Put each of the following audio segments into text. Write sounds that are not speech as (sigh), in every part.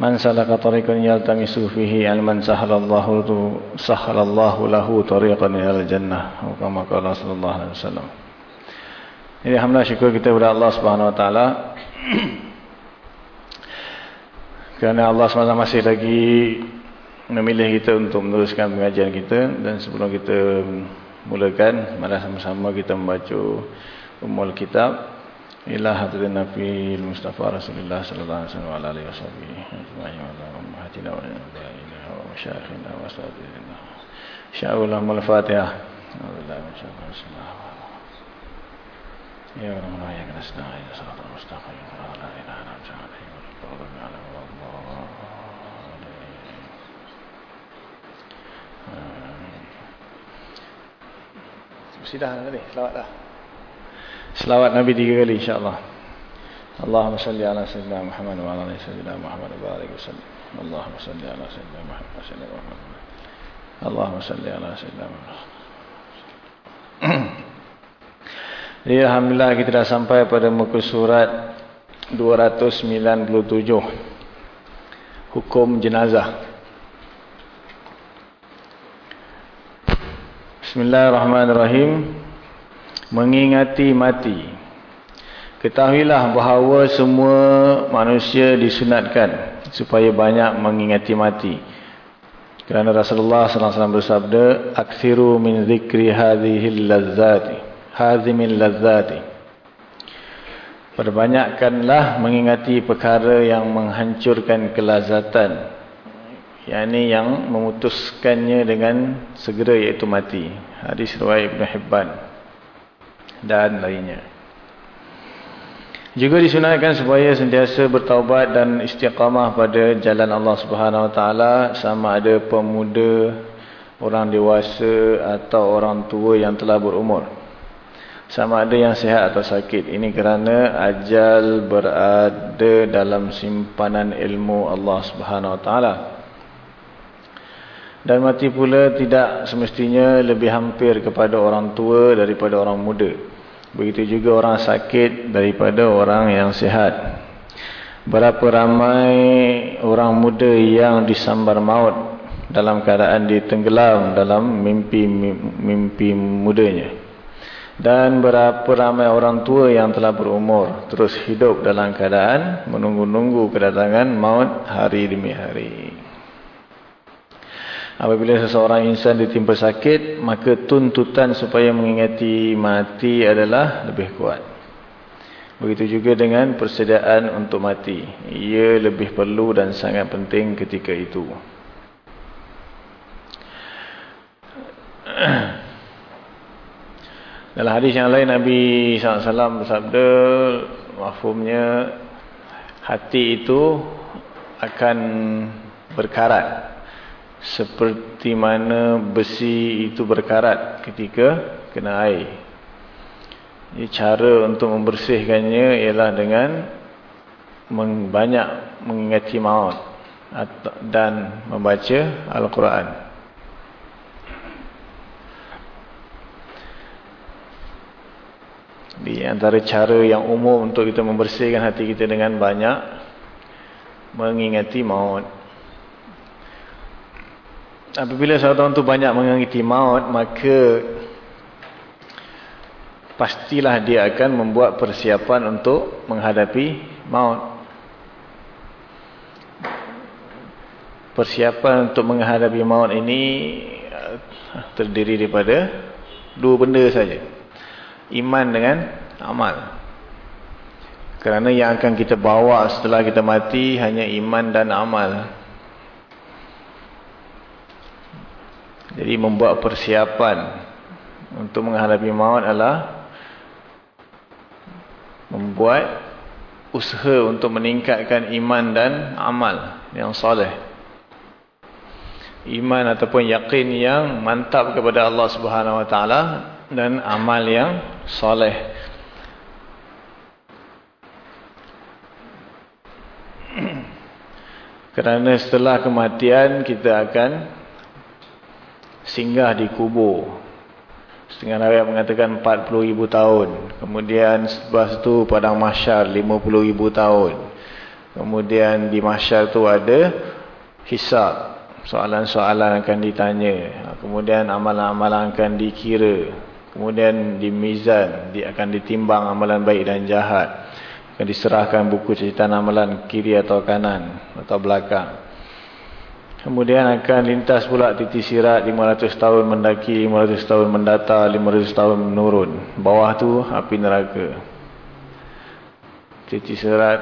Man salaka tariqan yaltamisu fihi alman sahalallahu tu sahalallahu lahu tariqan ila jannah kama qala sallallahu alaihi wasallam. Jadi alhamdulillah syukur kita kepada Allah Subhanahu wa taala. (clears throat) Kerana Allah SWT masih lagi memilih kita untuk meneruskan pengajian kita dan sebelum kita mulakan mari sama-sama kita membaca umul Kitab ila hadirin nabi Mustafa Rasulullah sallallahu alaihi wasallam ala alihi washabihi ajma'in wa ala ummahatina wa ala wa masyayikhina wa asatidina insyaallah al-fatihah Alhamdulillah insyaallah يا رب لا يكن استعين صراط المستقيم ولا اله الا انت عليه والقول على الله Sudah tadi, selawat dah. Selawat Nabi tiga kali insya-Allah. Allahumma salli ala sayyidina Muhammad wa ala sayyidina Muhammad wa wasallim. Allahumma salli ala sayyidina Muhammad wa sallim wa Allahumma salli ala sayyidina Muhammad. Jadi (clears throat) Alhamdulillah kita dah sampai pada muka surat 297 Hukum Jenazah Bismillahirrahmanirrahim Mengingati mati. Ketahuilah bahawa semua manusia disunatkan Supaya banyak mengingati mati. Kerana Rasulullah SAW bersabda Aksiru min zikri hadhil lazzati hazimin lazzati. Perbanyakkanlah mengingati perkara yang menghancurkan kelazatan yakni yang memutuskannya dengan segera iaitu mati. Hadis riwayat Ibn Hibban dan lainnya juga disunatkan supaya sentiasa bertaubat dan istiqamah pada jalan Allah Subhanahu Wa Taala sama ada pemuda orang dewasa atau orang tua yang telah berumur sama ada yang sihat atau sakit. Ini kerana ajal berada dalam simpanan ilmu Allah Subhanahu Wa Taala. Dan mati pula tidak semestinya lebih hampir kepada orang tua daripada orang muda. Begitu juga orang sakit daripada orang yang sihat. Berapa ramai orang muda yang disambar maut dalam keadaan ditenggelam dalam mimpi mimpi mudanya. Dan berapa ramai orang tua yang telah berumur terus hidup dalam keadaan menunggu-nunggu kedatangan maut hari demi hari. Apabila seseorang insan ditimpa sakit, maka tuntutan supaya mengingati mati adalah lebih kuat. Begitu juga dengan persediaan untuk mati. Ia lebih perlu dan sangat penting ketika itu. (clears throat) Dalam hadis yang lain Nabi SAW bersabda Mahfumnya Hati itu Akan berkarat Seperti mana besi itu berkarat Ketika kena air Jadi cara untuk membersihkannya Ialah dengan Banyak mengingati maut Dan membaca Al-Quran Di antara cara yang umum untuk kita membersihkan hati kita dengan banyak mengingati maut. Apabila seorang itu banyak mengingati maut, maka pastilah dia akan membuat persiapan untuk menghadapi maut. Persiapan untuk menghadapi maut ini terdiri daripada dua benda saja. Iman dengan amal. Kerana yang akan kita bawa setelah kita mati hanya iman dan amal. Jadi membuat persiapan untuk menghadapi maut adalah membuat usaha untuk meningkatkan iman dan amal yang soleh. Iman ataupun yakin yang mantap kepada Allah Subhanahu Wa Taala dan amal yang soleh. (clears throat) Kerana setelah kematian kita akan singgah di kubur. Setengah Nabi mengatakan 40 ribu tahun. Kemudian setelah itu padang masyar 50 ribu tahun. Kemudian di masyar itu ada hisab. Soalan-soalan akan ditanya. Kemudian amalan-amalan akan dikira. Kemudian di mizan dia akan ditimbang amalan baik dan jahat akan diserahkan buku cerita amalan kiri atau kanan atau belakang. Kemudian akan lintas pula titik sirat 500 tahun mendaki, 500 tahun mendata, 500 tahun menurun. Bawah tu api neraka. Titik sirat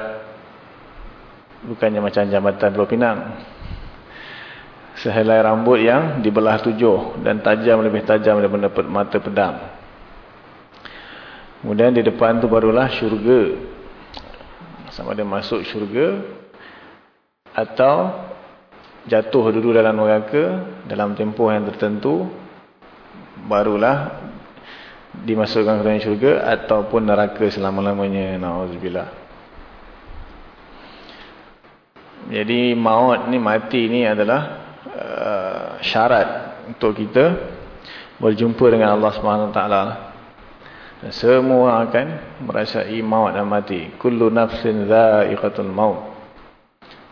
bukannya macam jambatan Pulau Pinang. Sehelai rambut yang dibelah tujuh dan tajam lebih tajam daripada mata pedang. Kemudian di depan tu barulah syurga sama ada masuk syurga atau jatuh dulu dalam neraka dalam tempoh yang tertentu barulah dimasukkan ke dalam syurga ataupun neraka selama-lamanya na'udzubillah jadi maut ni mati ni adalah uh, syarat untuk kita berjumpa dengan Allah Subhanahu taala semua akan merasai maut dan mati. Kullu nafsin dha'iqatul maut.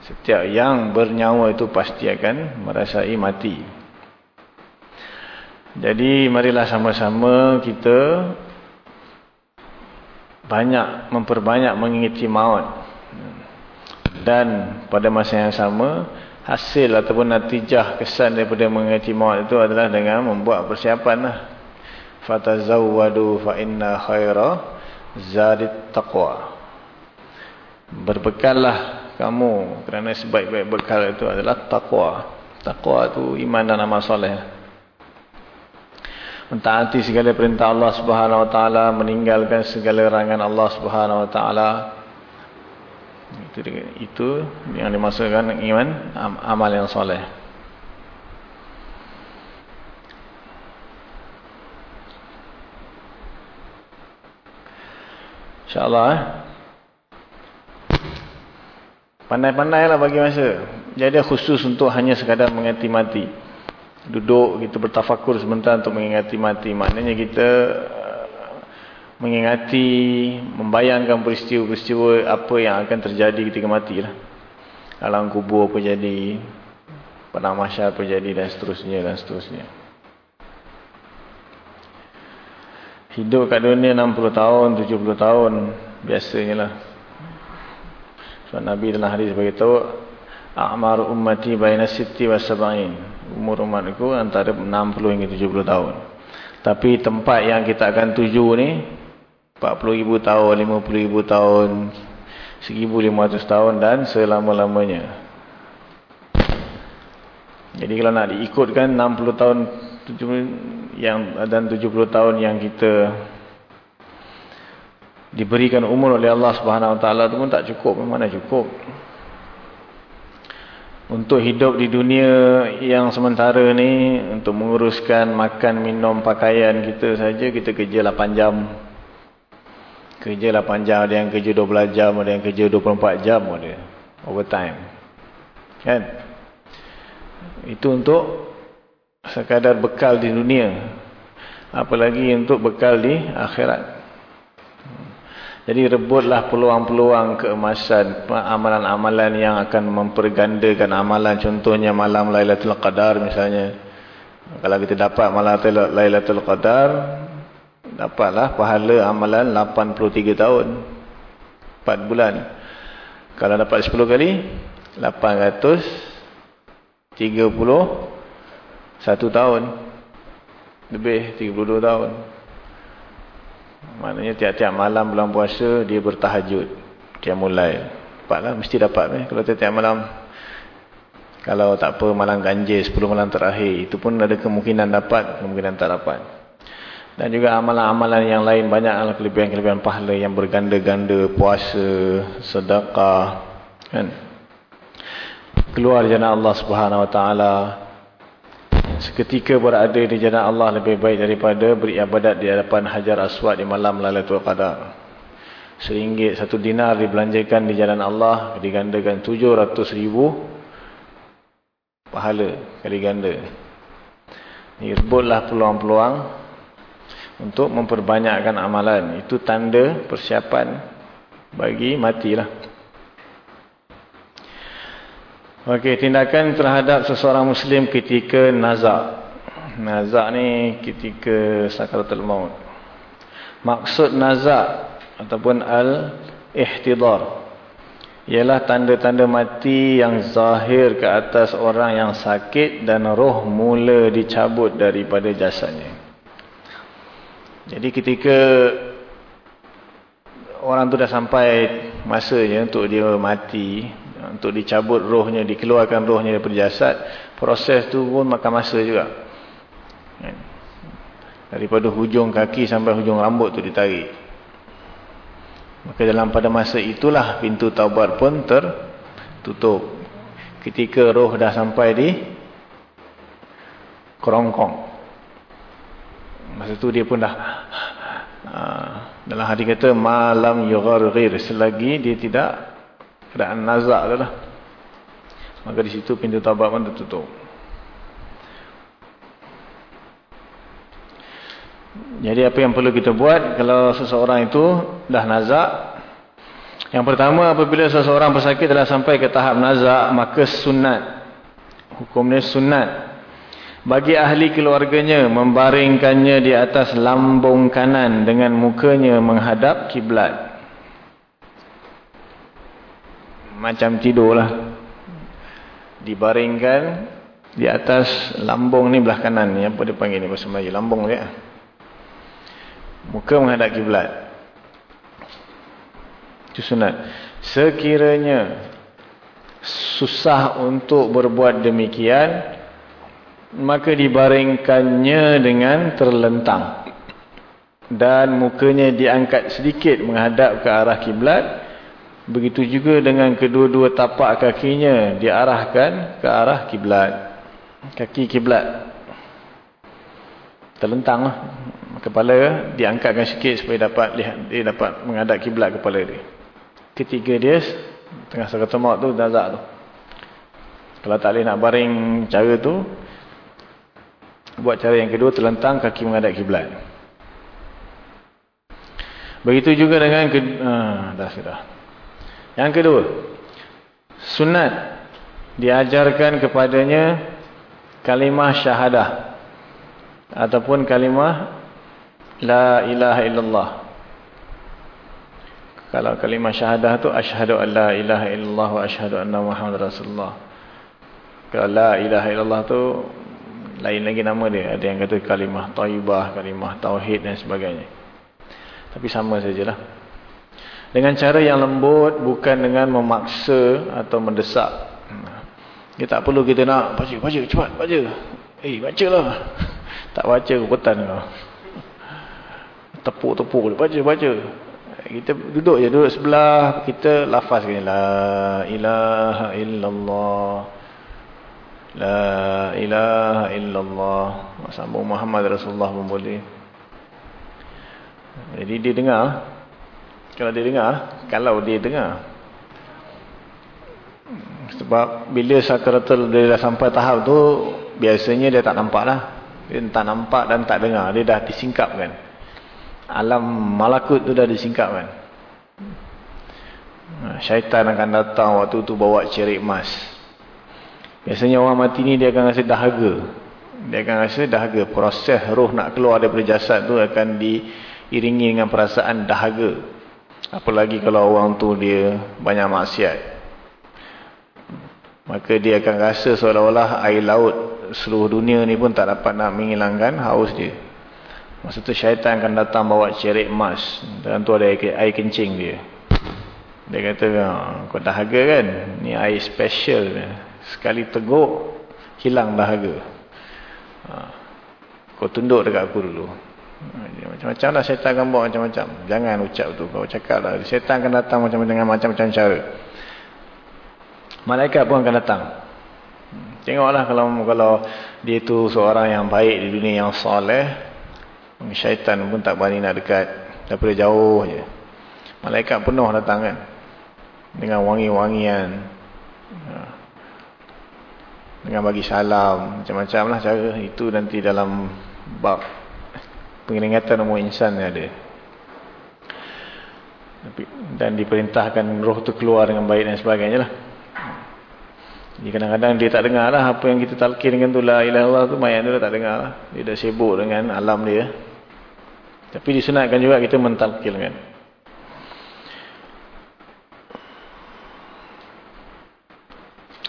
Setiap yang bernyawa itu pasti akan merasai mati. Jadi marilah sama-sama kita banyak memperbanyak mengingati maut. Dan pada masa yang sama hasil ataupun natijah kesan daripada mengingati maut itu adalah dengan membuat persiapan lah fatazawwadu fa inna khaira zadit taqwa berbekallah kamu. Kerana sebaik-baik bekal itu adalah taqwa. Taqwa itu iman dan amal soleh. Mentaati segala perintah Allah Subhanahu wa taala meninggalkan segala larangan Allah Subhanahu wa taala. Itu itu yang dimaksudkan iman amal yang soleh. InsyaAllah eh. Pandai-pandai lah bagi masa. Jadi khusus untuk hanya sekadar mengingati mati. Duduk kita bertafakur sebentar untuk mengingati mati. Maknanya kita uh, mengingati, membayangkan peristiwa-peristiwa apa yang akan terjadi ketika mati lah. Alam kubur apa jadi, padang masyarakat apa jadi dan seterusnya dan seterusnya. Hidup kat dunia 60 tahun, 70 tahun. Biasanya lah. Sebab Nabi dalam hadis beritahu. A'mar ummati baina sitti wa sab'in. Umur umatku antara 60 hingga 70 tahun. Tapi tempat yang kita akan tuju ni. 40 ribu tahun, 50 ribu tahun. 1500 tahun dan selama-lamanya. Jadi kalau nak diikutkan 60 tahun yang dan 70 tahun yang kita diberikan umur oleh Allah Subhanahu Wa Taala itu pun tak cukup. Mana cukup. Untuk hidup di dunia yang sementara ni untuk menguruskan makan minum pakaian kita saja kita kerja 8 jam. Kerja 8 jam ada yang kerja 12 jam ada yang kerja 24 jam ada overtime. Kan? Itu untuk sekadar bekal di dunia. Apalagi untuk bekal di akhirat jadi rebutlah peluang-peluang keemasan amalan-amalan yang akan mempergandakan amalan. Contohnya malam Lailatul Qadar misalnya. Kalau kita dapat malam Lailatul Qadar dapatlah pahala amalan 83 tahun. 4 bulan. Kalau dapat 10 kali 830 satu tahun. lebih 32 tahun maknanya tiap-tiap malam bulan puasa dia bertahajud. Dia mulai. Dapatlah mesti dapat eh? kalau tiap-tiap malam kalau tak apa malam ganjil 10 malam terakhir itu pun ada kemungkinan dapat kemungkinan tak dapat. Dan juga amalan-amalan yang lain banyaklah kelebihan-kelebihan pahala yang berganda-ganda puasa sedekah kan? Keluar jannah Allah Subhanahu wa taala seketika berada di jannah Allah lebih baik daripada beribadat di hadapan Hajar Aswad di malam Lailatul Qadar. Seringgit satu dinar dibelanjakan di jalan Allah digandakan 700 ribu pahala kali ganda. Direbutlah peluang-peluang untuk memperbanyakkan amalan. Itu tanda persiapan bagi matilah. Okey, tindakan terhadap seseorang muslim ketika nazak. Nazak ni ketika sakaratul maut. Maksud nazak ataupun al-ihtidar ialah tanda-tanda mati yang zahir ke atas orang yang sakit dan roh mula dicabut daripada jasadnya. Jadi ketika orang tu dah sampai masanya untuk dia mati, untuk dicabut rohnya, dikeluarkan rohnya daripada jasad, proses tu pun makan masa juga. Kan? Daripada hujung kaki sampai hujung rambut tu ditarik. Maka dalam pada masa itulah pintu taubat pun tertutup. Ketika roh dah sampai di kerongkong. Masa tu dia pun dah uh, dalam hadis kata malam yugharghir selagi dia tidak keadaan nazak tu lah. Maka di situ pintu taubat pun tertutup. Jadi apa yang perlu kita buat kalau seseorang itu dah nazak. Yang pertama apabila seseorang pesakit telah sampai ke tahap nazak maka sunat. Hukumnya sunat. Bagi ahli keluarganya membaringkannya di atas lambung kanan dengan mukanya menghadap kiblat. Macam tidur lah dibaringkan di atas lambung ni belah kanan ni. Apa dia panggil ni? Bahasa Melayu lambung dia. Muka menghadap kiblat. Itu sunat. Sekiranya susah untuk berbuat demikian maka dibaringkannya dengan terlentang. Dan mukanya diangkat sedikit menghadap ke arah kiblat Begitu juga dengan kedua-dua tapak kakinya diarahkan ke arah kiblat. Kaki kiblat. Terlentang lah. Kepala diangkatkan sikit supaya dapat lihat dia dapat menghadap kiblat kepala dia. Ketiga dia tengah sakit maut tu nazak tu. Kalau tak boleh nak baring cara tu buat cara yang kedua terlentang kaki menghadap kiblat. Begitu juga dengan ah dah sudah. Yang kedua, sunat diajarkan kepadanya kalimah syahadah ataupun kalimah la ilaha illallah. Kalau kalimah syahadah tu asyhadu la ilaha illallah wa asyhadu anna muhammad rasulullah. Kalau la ilaha illallah tu lain lagi nama dia. Ada yang kata kalimah taibah, kalimah tauhid dan sebagainya. Tapi sama sajalah dengan cara yang lembut bukan dengan memaksa atau mendesak. Dia tak perlu kita nak baca baca cepat baca. Eh baca lah (laughs) tak baca keputan kau tepuk-tepuk baca baca. Kita duduk je duduk sebelah. Kita lafazkan la ilaha illallah. La ilaha illallah. Sambung Muhammad Rasulullah pun boleh. Jadi dia dengar kalau dia dengar, kalau dia dengar. Sebab bila sakaratul dia dah sampai tahap tu, biasanya dia tak nampak lah. Dia tak nampak dan tak dengar. Dia dah disingkapkan. Alam malakut tu dah disingkapkan. Syaitan akan datang waktu tu bawa cerik emas. Biasanya orang mati ni dia akan rasa dahaga. Dia akan rasa dahaga. Proses roh nak keluar daripada jasad tu akan diiringi dengan perasaan dahaga. Apalagi kalau orang tu dia banyak maksiat. Maka dia akan rasa seolah-olah air laut seluruh dunia ni pun tak dapat nak menghilangkan haus dia. Masa tu syaitan akan datang bawa cerik emas. Dalam tu ada air, air kencing dia. Dia kata, kau dahaga kan? Ni air special. Sekali teguk, hilang dahaga. Ha. Kau tunduk dekat aku dulu. Macam-macam lah syaitan akan bawa macam-macam. Jangan ucap tu. Kau cakap lah. Syaitan akan datang macam dengan macam-macam cara. Malaikat pun akan datang. Tengoklah kalau kalau dia tu seorang yang baik di dunia yang soleh. Syaitan pun tak berani nak dekat. Daripada jauh je. Malaikat penuh datang kan. Dengan wangi-wangian. Ha. Dengan bagi salam. Macam-macam lah cara. Itu nanti dalam bab pengeringatan umur insan ni ada. Dan diperintahkan roh tu keluar dengan baik dan sebagainya lah. Jadi kadang-kadang dia tak dengar lah apa yang kita talqin dengan tu la ilaha Allah tu mayat tu tak dengar lah. Dia dah sibuk dengan alam dia. Tapi disunatkan juga kita mentalqin kan.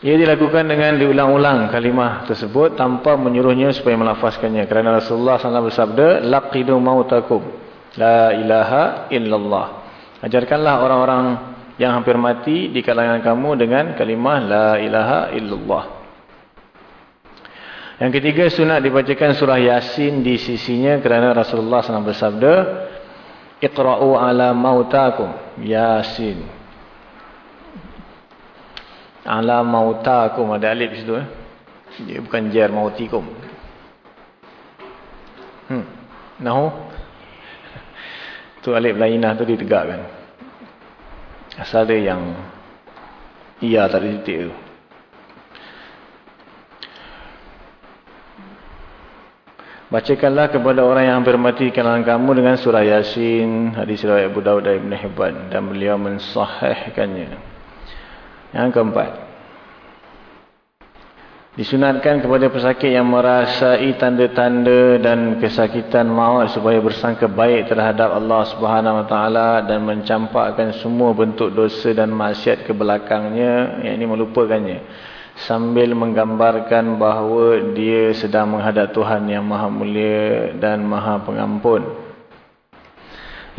Ia dilakukan dengan diulang-ulang kalimah tersebut tanpa menyuruhnya supaya melafazkannya. Kerana Rasulullah SAW bersabda, Laqidu mautakum, la ilaha illallah. Ajarkanlah orang-orang yang hampir mati di kalangan kamu dengan kalimah la ilaha illallah. Yang ketiga, sunat dibacakan surah Yasin di sisinya kerana Rasulullah SAW bersabda, Iqra'u ala mautakum, Yasin ala mautakum ada alif situ eh? Dia bukan jar mautikum hmm. Nahu? (laughs) Tu alif lainah tu ditegakkan asal dia yang iya tak ada titik tu. Bacakanlah kepada orang yang hampir mati kalangan kamu dengan surah Yasin, hadis riwayat Abu Dawud dan Ibn Hibban. Dan beliau mensahihkannya. Yang keempat. Disunatkan kepada pesakit yang merasai tanda-tanda dan kesakitan maut supaya bersangka baik terhadap Allah Subhanahu Wa Taala dan mencampakkan semua bentuk dosa dan maksiat ke belakangnya, yang ini melupakannya. Sambil menggambarkan bahawa dia sedang menghadap Tuhan yang Maha Mulia dan Maha Pengampun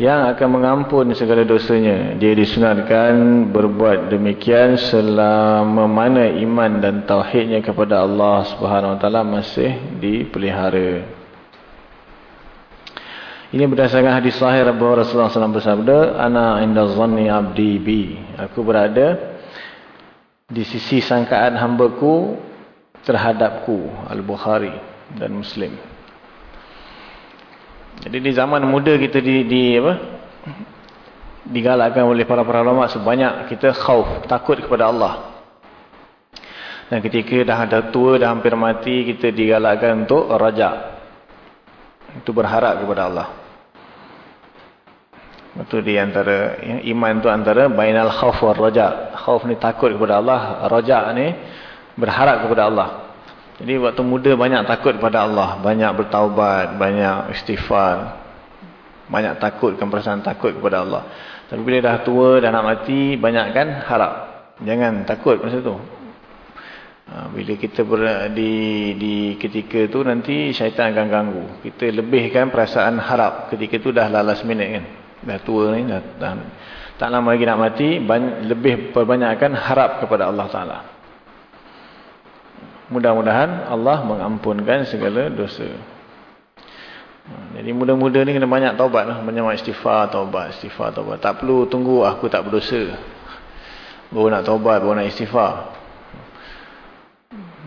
yang akan mengampun segala dosanya. Dia disunatkan berbuat demikian selama mana iman dan tauhidnya kepada Allah Subhanahu Wa Taala masih dipelihara. Ini berdasarkan hadis sahih bahawa Rasulullah SAW bersabda, Ana inda zanni abdi bi. Aku berada di sisi sangkaan hambaku terhadapku. Al-Bukhari dan Muslim. Jadi di zaman muda kita di, di apa? digalakkan oleh para-para ulama sebanyak kita khauf, takut kepada Allah. Dan ketika dah ada tua, dah hampir mati, kita digalakkan untuk raja. Itu berharap kepada Allah. Itu di antara iman tu antara bainal khauf wal raja. Khauf ni takut kepada Allah, raja ni berharap kepada Allah. Jadi waktu muda banyak takut kepada Allah. Banyak bertaubat, banyak istighfar. Banyak takutkan perasaan takut kepada Allah. Tapi bila dah tua, dah nak mati, banyak kan harap. Jangan takut masa tu. Ha, bila kita ber, di, di ketika tu nanti syaitan akan ganggu. Kita lebihkan perasaan harap. Ketika tu dah last minute kan. Dah tua ni, dah, dah, tak lama lagi nak mati, banyak, lebih perbanyakkan harap kepada Allah Ta'ala. Mudah-mudahan Allah mengampunkan segala dosa. Jadi muda-muda ni kena banyak taubat lah. Banyak istighfar, taubat, istighfar, taubat. Tak perlu tunggu aku tak berdosa. Baru nak taubat, baru nak istighfar.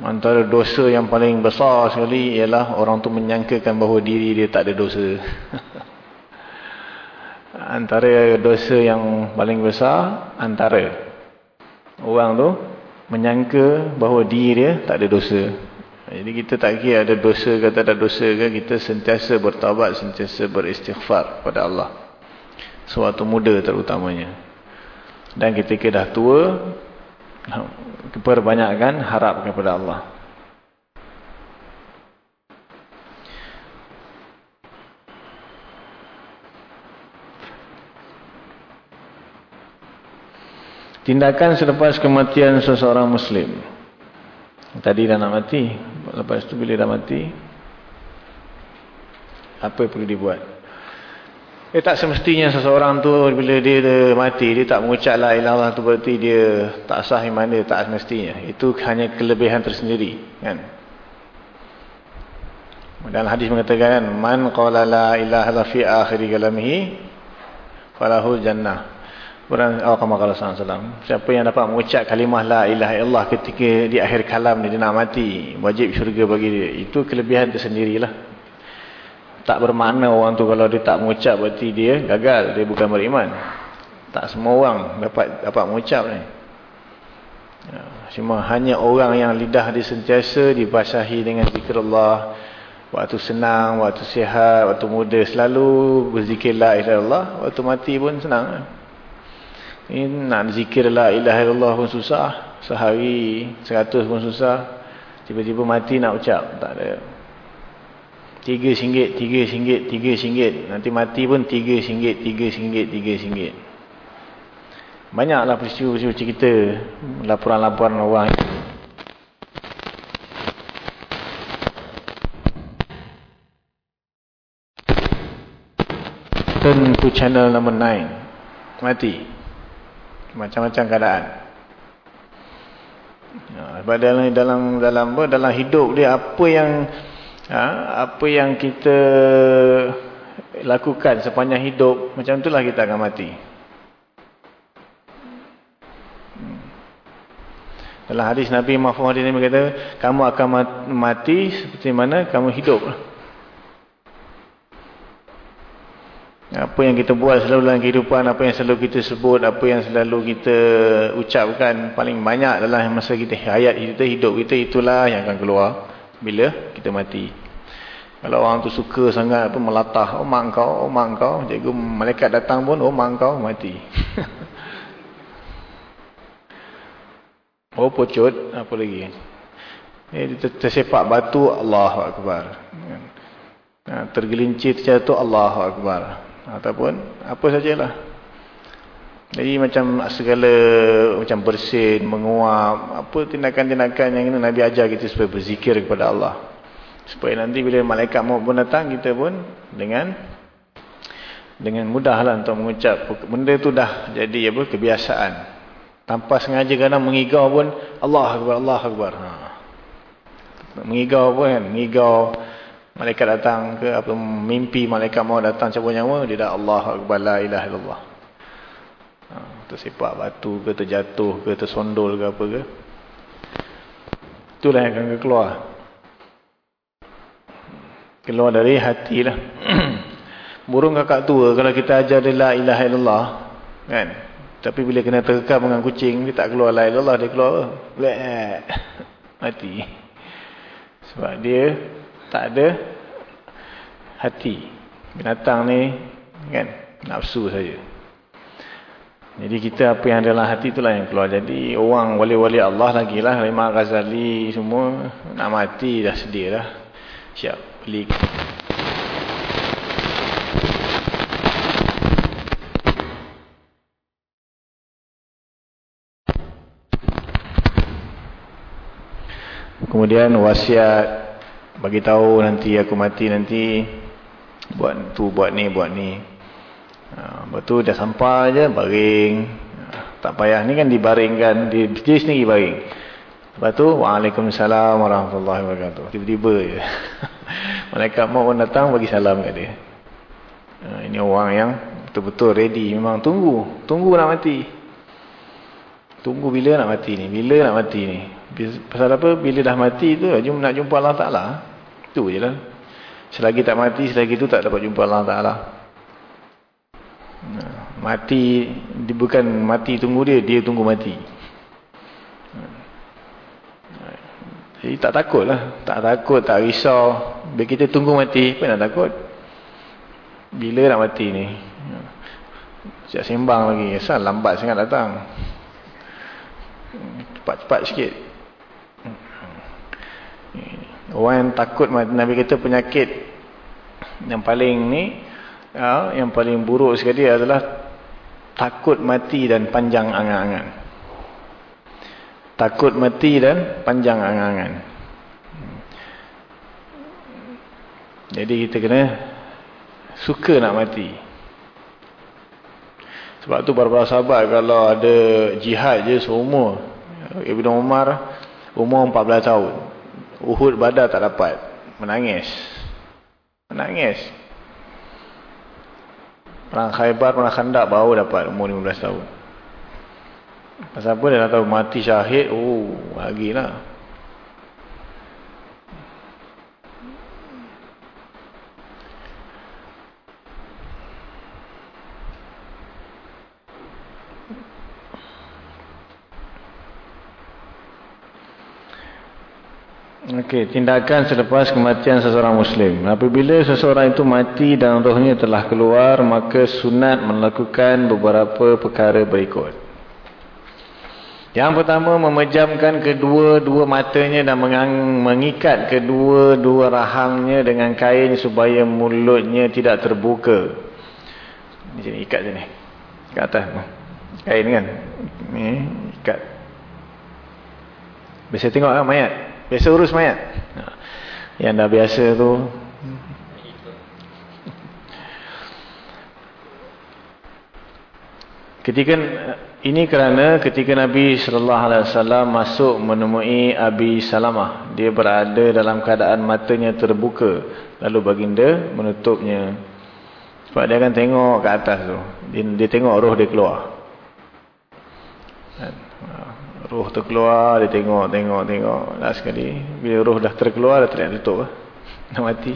Antara dosa yang paling besar sekali ialah orang tu menyangkakan bahawa diri dia tak ada dosa. (laughs) antara dosa yang paling besar, antara orang tu menyangka bahawa diri dia tak ada dosa. Jadi kita tak kira ada dosa ke tak ada dosa ke, kita sentiasa bertawabat, sentiasa beristighfar kepada Allah. Suatu muda terutamanya. Dan ketika dah tua, keperbanyakkan harap kepada Allah. Tindakan selepas kematian seseorang Muslim. Tadi dah nak mati. lepas tu bila dah mati apa perlu dibuat eh tak semestinya seseorang tu bila dia, dia mati dia tak mengucap la ilallah tu berarti dia tak sah iman dia tak semestinya itu hanya kelebihan tersendiri kan dalam hadis mengatakan man qala la ilaha fi akhir kalamihi falahu jannah Orang oh, kama kala sallallahu Siapa yang dapat mengucap kalimah la ilaha illallah ketika di akhir kalam dia nak mati, wajib syurga bagi dia. Itu kelebihan tersendirilah. Tak bermakna orang tu kalau dia tak mengucap berarti dia gagal, dia bukan beriman. Tak semua orang dapat dapat mengucap ni. Ya, cuma hanya orang yang lidah dia sentiasa dibasahi dengan zikir Allah waktu senang, waktu sihat, waktu muda selalu berzikir la ilaha illallah, waktu mati pun senang. Ini nak zikir la ilaha illallah pun susah. Sehari seratus pun susah. Tiba-tiba mati nak ucap. Tak ada. Tiga singgit, tiga singgit, tiga singgit. Nanti mati pun tiga singgit, tiga singgit, tiga singgit. Banyaklah peristiwa-peristiwa cerita. Laporan-laporan orang. Turn to channel number 9. Mati macam-macam keadaan. Ya, sebab dalam dalam dalam dalam hidup dia apa yang ha, apa yang kita lakukan sepanjang hidup macam itulah kita akan mati. Hmm. Dalam hadis Nabi Muhammad ini berkata, kamu akan mati seperti mana kamu hidup. Apa yang kita buat selalu dalam kehidupan, apa yang selalu kita sebut, apa yang selalu kita ucapkan paling banyak adalah masa kita hayat kita, hidup kita itulah yang akan keluar bila kita mati. Kalau orang tu suka sangat apa melatah, oh mak kau, oh mak kau, cikgu malaikat datang pun, oh mak kau mati. (laughs) oh pocut, apa lagi? Eh, tersepak batu, Allahu Akbar. Ha, tergelincir terjatuh, Allahu Akbar ataupun apa sajalah. Jadi macam segala macam bersin, menguap apa tindakan-tindakan yang Nabi ajar kita supaya berzikir kepada Allah. Supaya nanti bila malaikat mau pun datang kita pun dengan dengan mudahlah untuk mengucap benda tu dah jadi apa kebiasaan. Tanpa sengaja kadang mengigau pun Allah Akbar Allah Akbar. Ha. mengigau pun kan mengigau Malaikat datang ke apa mimpi malaikat mau datang cabut nyawa dia dah Allah akbar la ilaha illallah. Ha, tersepak batu ke terjatuh ke tersondol ke apa ke. Itulah yang akan keluar. Keluar dari hati lah. (clears throat) Burung kakak tua kalau kita ajar dia la ilaha illallah kan. Tapi bila kena terkekam dengan kucing dia tak keluar la ilaha illallah dia keluar Bleh. mati. Sebab dia tak ada hati. Binatang ni kan nafsu saja. Jadi kita apa yang dalam hati itulah yang keluar. Jadi orang wali-wali Allah lagi lah Imam Ghazali semua nak mati dah sedia dah. Siap beli. Kemudian wasiat bagi tahu nanti aku mati nanti buat tu buat ni buat ni. Ha, betul dah sampai je baring. Ha, tak payah. Ni kan dibaringkan di dia sendiri baring. Lepas tu waalaikumsalam warahmatullahi wabarakatuh. Tiba-tiba je. (laughs) Malaikat mau datang bagi salam kat dia. Ha, ini orang yang betul-betul ready. Memang tunggu. Tunggu nak mati. Tunggu bila nak mati ni. Bila nak mati ni Pasal apa? Bila dah mati tu, nak jumpa Allah Ta'ala. Itu je lah. Selagi tak mati, selagi tu tak dapat jumpa Allah Ta'ala. Mati, dia bukan mati tunggu dia, dia tunggu mati. Jadi tak takut lah. Tak takut, tak risau. Bila kita tunggu mati, apa nak takut? Bila nak mati ni? Siap sembang lagi. Asal lambat sangat datang. Cepat-cepat sikit. Orang yang takut Nabi kata penyakit yang paling ni ya, yang paling buruk sekali adalah takut mati dan panjang angan-angan. Takut mati dan panjang angan-angan. Jadi kita kena suka nak mati. Sebab tu para sahabat kalau ada jihad je seumur. Ibn Umar umur 14 tahun. Uhud badar tak dapat. Menangis. Menangis. Perang Khaybar, perang Khandak baru dapat umur 15 tahun. Pasal apa dia dah tahu mati syahid, oh bahagilah. Okey, tindakan selepas kematian seseorang Muslim. Apabila seseorang itu mati dan rohnya telah keluar, maka sunat melakukan beberapa perkara berikut. Yang pertama, memejamkan kedua-dua matanya dan mengikat kedua-dua rahangnya dengan kain supaya mulutnya tidak terbuka. Di sini, ikat sini. Ke atas. Kain kan? Ini, ikat. Biasa tengok kan mayat? Biasa urus mayat. Yang dah biasa tu. Ketika ini kerana ketika Nabi sallallahu alaihi wasallam masuk menemui Abi Salamah, dia berada dalam keadaan matanya terbuka, lalu baginda menutupnya. Sebab dia akan tengok ke atas tu. Dia, dia tengok roh dia keluar. Ruh terkeluar, dia tengok, tengok, tengok. Last sekali, bila ruh dah terkeluar, dah teriak tutup. (laughs) Dah mati.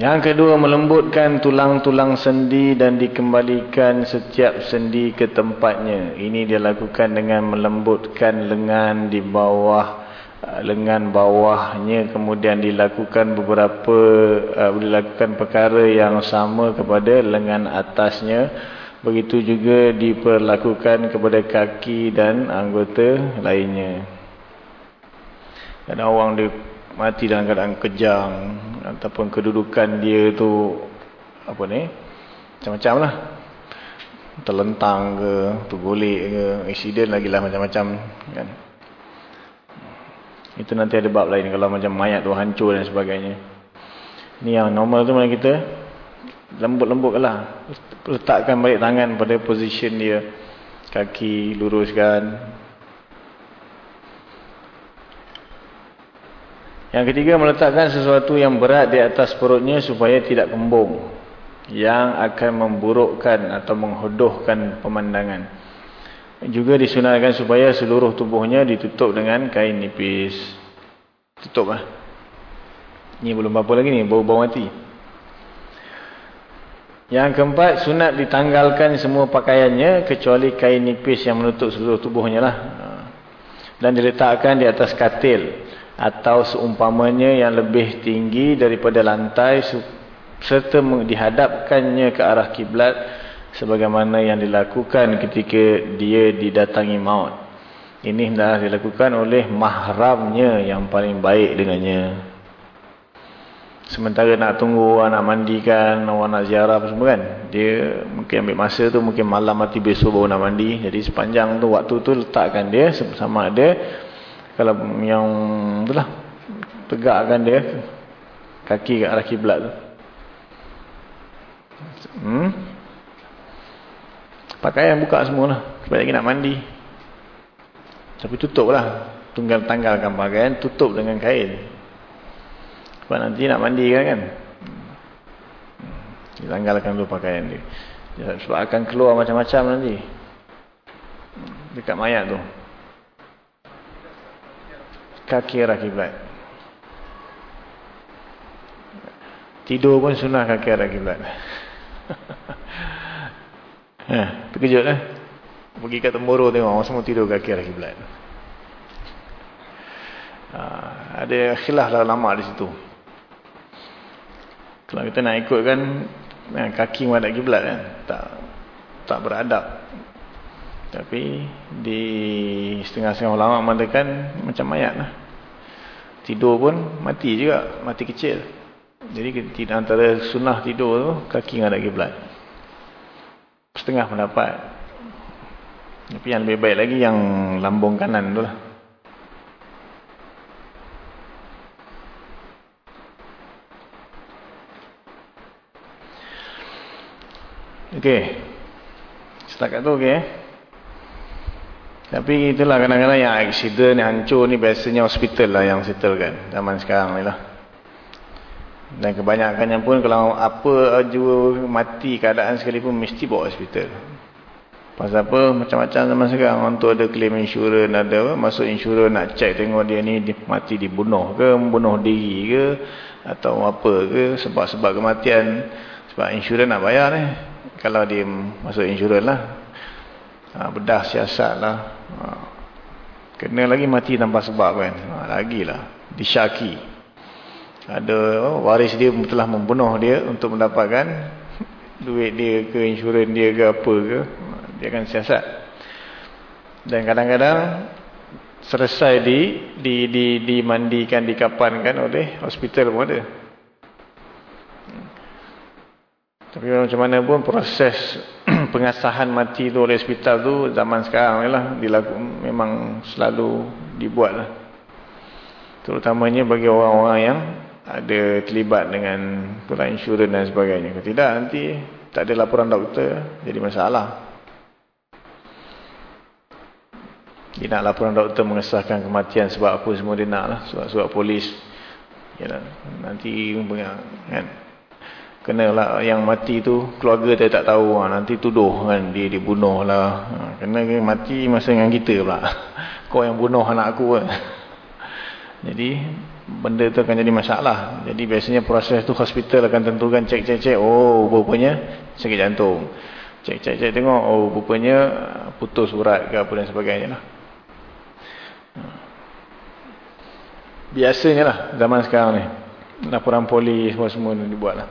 Yang kedua, melembutkan tulang-tulang sendi dan dikembalikan setiap sendi ke tempatnya. Ini dia lakukan dengan melembutkan lengan di bawah lengan bawahnya kemudian dilakukan beberapa uh, dilakukan perkara yang sama kepada lengan atasnya. Begitu juga diperlakukan kepada kaki dan anggota lainnya. Ada orang dia mati dalam keadaan kejang ataupun kedudukan dia tu apa ni macam-macam lah. Terlentang ke tergolek ke insiden lagi lah macam-macam kan itu nanti ada bab lain kalau macam mayat tu hancur dan sebagainya. Ni yang normal tu mana kita lembut-lembut lah. Letakkan balik tangan pada position dia. Kaki luruskan. Yang ketiga meletakkan sesuatu yang berat di atas perutnya supaya tidak kembung. Yang akan memburukkan atau menghodohkan pemandangan. Juga disunahkan supaya seluruh tubuhnya ditutup dengan kain nipis. Tutup lah. Ini belum apa lagi ni, bau-bau mati. Yang keempat, sunat ditanggalkan semua pakaiannya kecuali kain nipis yang menutup seluruh tubuhnya lah. Dan diletakkan di atas katil atau seumpamanya yang lebih tinggi daripada lantai serta dihadapkannya ke arah kiblat sebagaimana yang dilakukan ketika dia didatangi maut. Ini dah dilakukan oleh mahramnya yang paling baik dengannya. Sementara nak tunggu nak mandikan, orang nak ziarah apa semua kan. Dia mungkin ambil masa tu mungkin malam mati besok baru nak mandi. Jadi sepanjang tu waktu tu letakkan dia sama ada kalau yang itulah tegakkan dia kaki ke arah kiblat tu. Hmm? Pakaian buka semua lah. Sebab lagi nak mandi. Tapi tutup lah. Tunggal tanggalkan pakaian. Tutup dengan kain. Sebab nanti nak mandi kan kan. Ditanggalkan dulu pakaian dia. Sebab akan keluar macam-macam nanti. Dekat mayat tu. Kaki arah kiblat. Tidur pun sunnah kaki arah kiblat. (laughs) Ha, terkejut eh. Pergi kat Temboro tengok orang semua tidur kaki arah kiblat. Ha, ada khilaf lah lama di situ. Kalau kita nak ikut kan eh, kaki menghadap kiblat kan, tak tak beradab. Tapi di setengah-setengah ulama mengatakan macam mayat lah. Tidur pun mati juga, mati kecil. Jadi antara sunnah tidur tu kaki menghadap kiblat setengah pendapat. Tapi yang lebih baik lagi yang lambung kanan tu lah. Okey. Setakat tu okey. Tapi itulah kadang-kadang yang accident, yang hancur ni biasanya hospital lah yang settle kan. Zaman sekarang ni lah. Dan kebanyakannya pun kalau apa jua mati keadaan sekalipun mesti bawa hospital. Pasal apa? Macam-macam zaman sekarang orang tu ada claim insurans ada apa? Masuk insurans nak check tengok dia ni mati dibunuh ke membunuh diri ke atau apa ke sebab-sebab kematian. Sebab insurans nak bayar ni. Kalau dia masuk insurans lah. Ha, bedah siasat lah. Ha, kena lagi mati tanpa sebab kan. Ha, lagilah disyaki ada oh, waris dia telah membunuh dia untuk mendapatkan duit dia ke insurans dia ke apa ke dia akan siasat. Dan kadang-kadang selesai di, di di dimandikan dikapankan oleh hospital pun ada. Tapi macam mana pun proses (clears throat) pengasahan mati tu oleh hospital tu zaman sekarang lah dilaku, memang selalu dibuat lah terutamanya bagi orang-orang yang ada terlibat dengan pula insurans dan sebagainya kalau tidak nanti tak ada laporan doktor jadi masalah Dia nak laporan doktor mengesahkan kematian sebab apa semua dia nak lah. Sebab-sebab polis. Yalah, nanti kan. Kenalah yang mati tu keluarga dia tak tahu. Ha, nanti tuduh kan dia dibunuh lah. Ha, kena mati masa dengan kita pula. (laughs) Kau yang bunuh anak aku kan. (laughs) Jadi benda tu akan jadi masalah. Jadi biasanya proses tu hospital akan tentukan cek-cek-cek. Oh rupanya sakit jantung. Cek-cek-cek tengok. Oh rupanya putus urat ke apa dan sebagainya lah. Biasanya lah zaman sekarang ni. Laporan polis semua dibuat lah.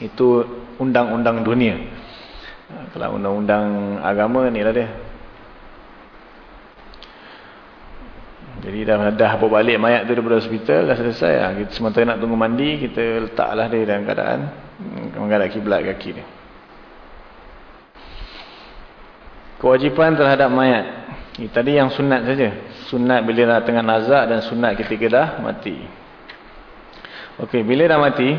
Itu undang-undang dunia. Kalau undang-undang agama ni lah dia. Jadi dah, dah balik mayat tu daripada hospital, dah selesai lah. Kita sementara nak tunggu mandi, kita letaklah dia dalam keadaan menghadap kiblat kaki dia. Kewajipan terhadap mayat. Ini tadi yang sunat saja. Sunat bila dah tengah nazak dan sunat ketika dah mati. Okey, bila dah mati,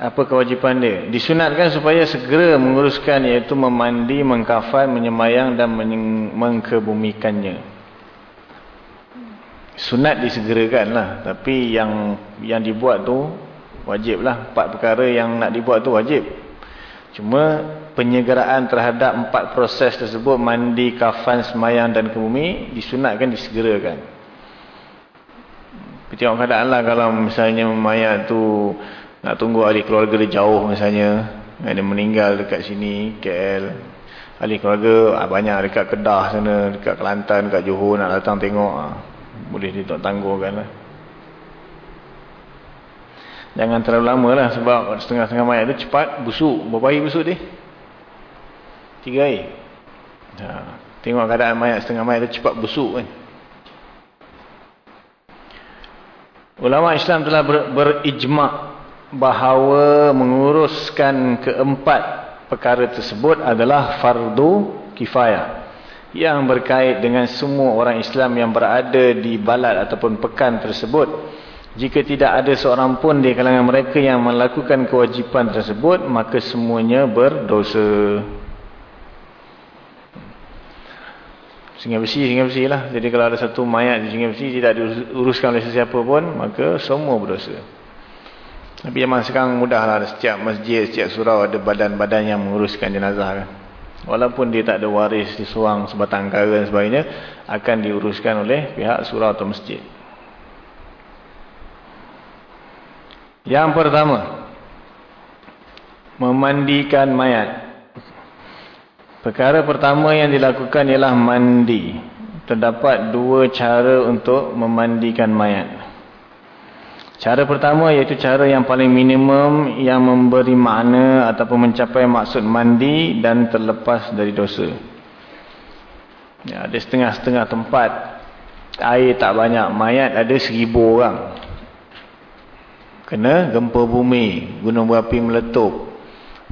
apa kewajipan dia? Disunatkan supaya segera menguruskan iaitu memandi, mengkafan, menyemayang dan mengkebumikannya. Sunat disegerakan lah. Tapi yang yang dibuat tu wajib lah. Empat perkara yang nak dibuat tu wajib. Cuma penyegeraan terhadap empat proses tersebut mandi, kafan, semayang dan kebumi disunatkan disegerakan. Tengok keadaan lah kalau misalnya mayat tu nak tunggu ahli keluarga dia jauh misalnya. Dia meninggal dekat sini, KL. Ahli keluarga ah, banyak dekat Kedah sana, dekat Kelantan, dekat Johor nak datang tengok. Ah, boleh dia tak tangguhkan lah. Jangan terlalu lama lah sebab setengah-setengah mayat tu cepat busuk. Berapa hari busuk dia? Tiga hari. Ha. Tengok keadaan mayat setengah mayat tu cepat busuk kan. Ulama Islam telah ber, berijma' bahawa menguruskan keempat perkara tersebut adalah fardu kifayah. Yang berkait dengan semua orang Islam yang berada di balad ataupun pekan tersebut. Jika tidak ada seorang pun di kalangan mereka yang melakukan kewajipan tersebut, maka semuanya berdosa. Sungai besi, sungai besi lah. Jadi kalau ada satu mayat sungai besi tidak diuruskan oleh sesiapa pun, maka semua berdosa. Tapi zaman sekarang mudah lah. Setiap masjid, setiap surau ada badan-badan yang menguruskan jenazah kan. Walaupun dia tak ada waris di suang sebatang kara dan sebagainya, akan diuruskan oleh pihak surau atau masjid. Yang pertama, memandikan mayat. Perkara pertama yang dilakukan ialah mandi. Terdapat dua cara untuk memandikan mayat. Cara pertama iaitu cara yang paling minimum yang memberi makna ataupun mencapai maksud mandi dan terlepas dari dosa. Ya, ada setengah-setengah tempat air tak banyak, mayat ada seribu orang kena gempa bumi, gunung berapi meletup.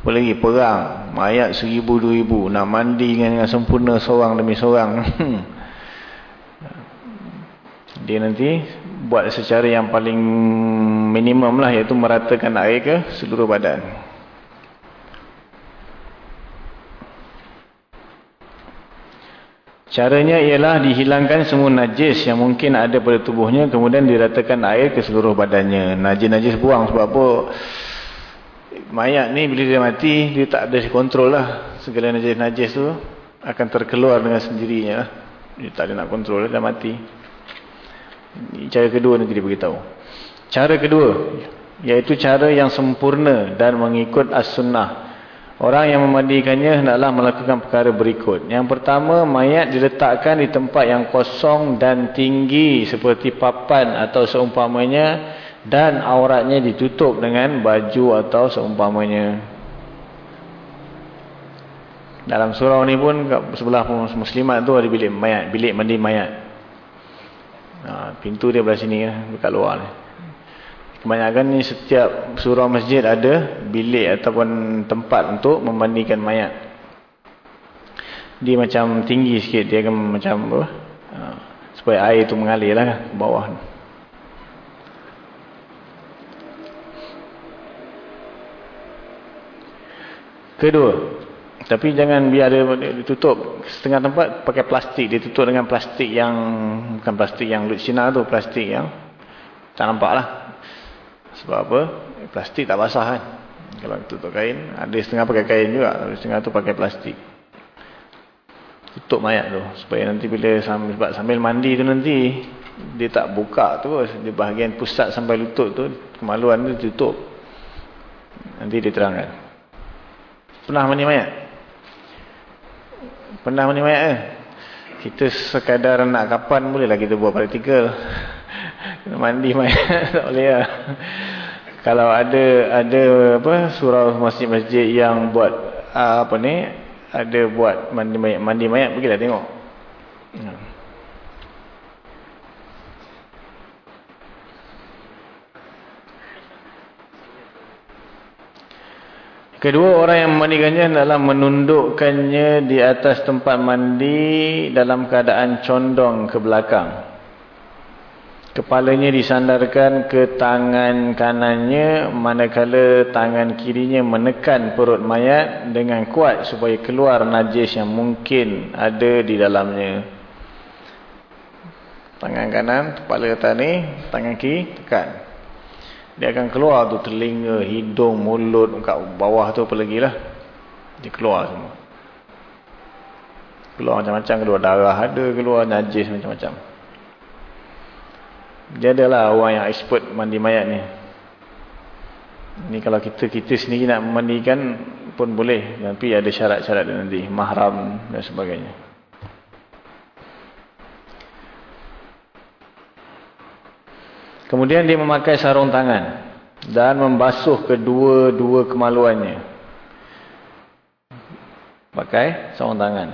Apa lagi perang, mayat seribu dua ribu, nak mandi dengan, dengan sempurna seorang demi seorang. (laughs) Dia nanti buat secara yang paling minimum lah iaitu meratakan air ke seluruh badan. Caranya ialah dihilangkan semua najis yang mungkin ada pada tubuhnya kemudian diratakan air ke seluruh badannya. Najis-najis buang sebab apa? Mayat ni bila dia mati dia tak ada kontrol lah. Segala najis-najis tu akan terkeluar dengan sendirinya lah. dia tak ada nak kontrol dia mati. Cara kedua nanti dia beritahu. Cara kedua iaitu cara yang sempurna dan mengikut as-sunnah. Orang yang memandikannya hendaklah melakukan perkara berikut. Yang pertama, mayat diletakkan di tempat yang kosong dan tinggi seperti papan atau seumpamanya dan auratnya ditutup dengan baju atau seumpamanya. Dalam surau ni pun sebelah muslimat tu ada bilik mayat, bilik mandi mayat. Ha, pintu dia belah sini dekat luar ni. Kebanyakan ni setiap surau masjid ada bilik ataupun tempat untuk memandikan mayat. Dia macam tinggi sikit. Dia akan macam apa? Ha, supaya air tu mengalir lah ke bawah. Kedua. Tapi jangan biar dia ditutup setengah tempat pakai plastik. Dia tutup dengan plastik yang bukan plastik yang Lucina tu. Plastik yang tak nampak lah. Sebab apa? Plastik tak basah kan. Kalau tutup kain, ada setengah pakai kain juga, tapi setengah tu pakai plastik. Tutup mayat tu supaya nanti bila sambil, sebab sambil mandi tu nanti dia tak buka terus, di bahagian pusat sampai lutut tu kemaluan tu tutup. Nanti dia terangkan. Pernah mandi mayat? Pernah mandi mayat ke? Kita sekadar nak kapan bolehlah kita buat partikel. mandi mayat (laughs) tak boleh lah. Kalau ada ada apa surau masjid-masjid yang buat uh, apa ni ada buat mandi mayat mandi mayat pergilah tengok. Hmm. Kedua orang yang memandikannya adalah menundukkannya di atas tempat mandi dalam keadaan condong ke belakang. Kepalanya disandarkan ke tangan kanannya manakala tangan kirinya menekan perut mayat dengan kuat supaya keluar najis yang mungkin ada di dalamnya. Tangan kanan, kepala atas ni, tangan kiri tekan. Dia akan keluar tu telinga, hidung, mulut, kat bawah tu apa lagi lah. Dia keluar semua. Keluar macam-macam, keluar darah ada, keluar najis macam-macam. Dia adalah orang yang expert mandi mayat ni. Ni kalau kita kita sendiri nak memandikan pun boleh. Tapi ada syarat-syarat nanti. Mahram dan sebagainya. Kemudian dia memakai sarung tangan. Dan membasuh kedua-dua kemaluannya. Pakai sarung tangan.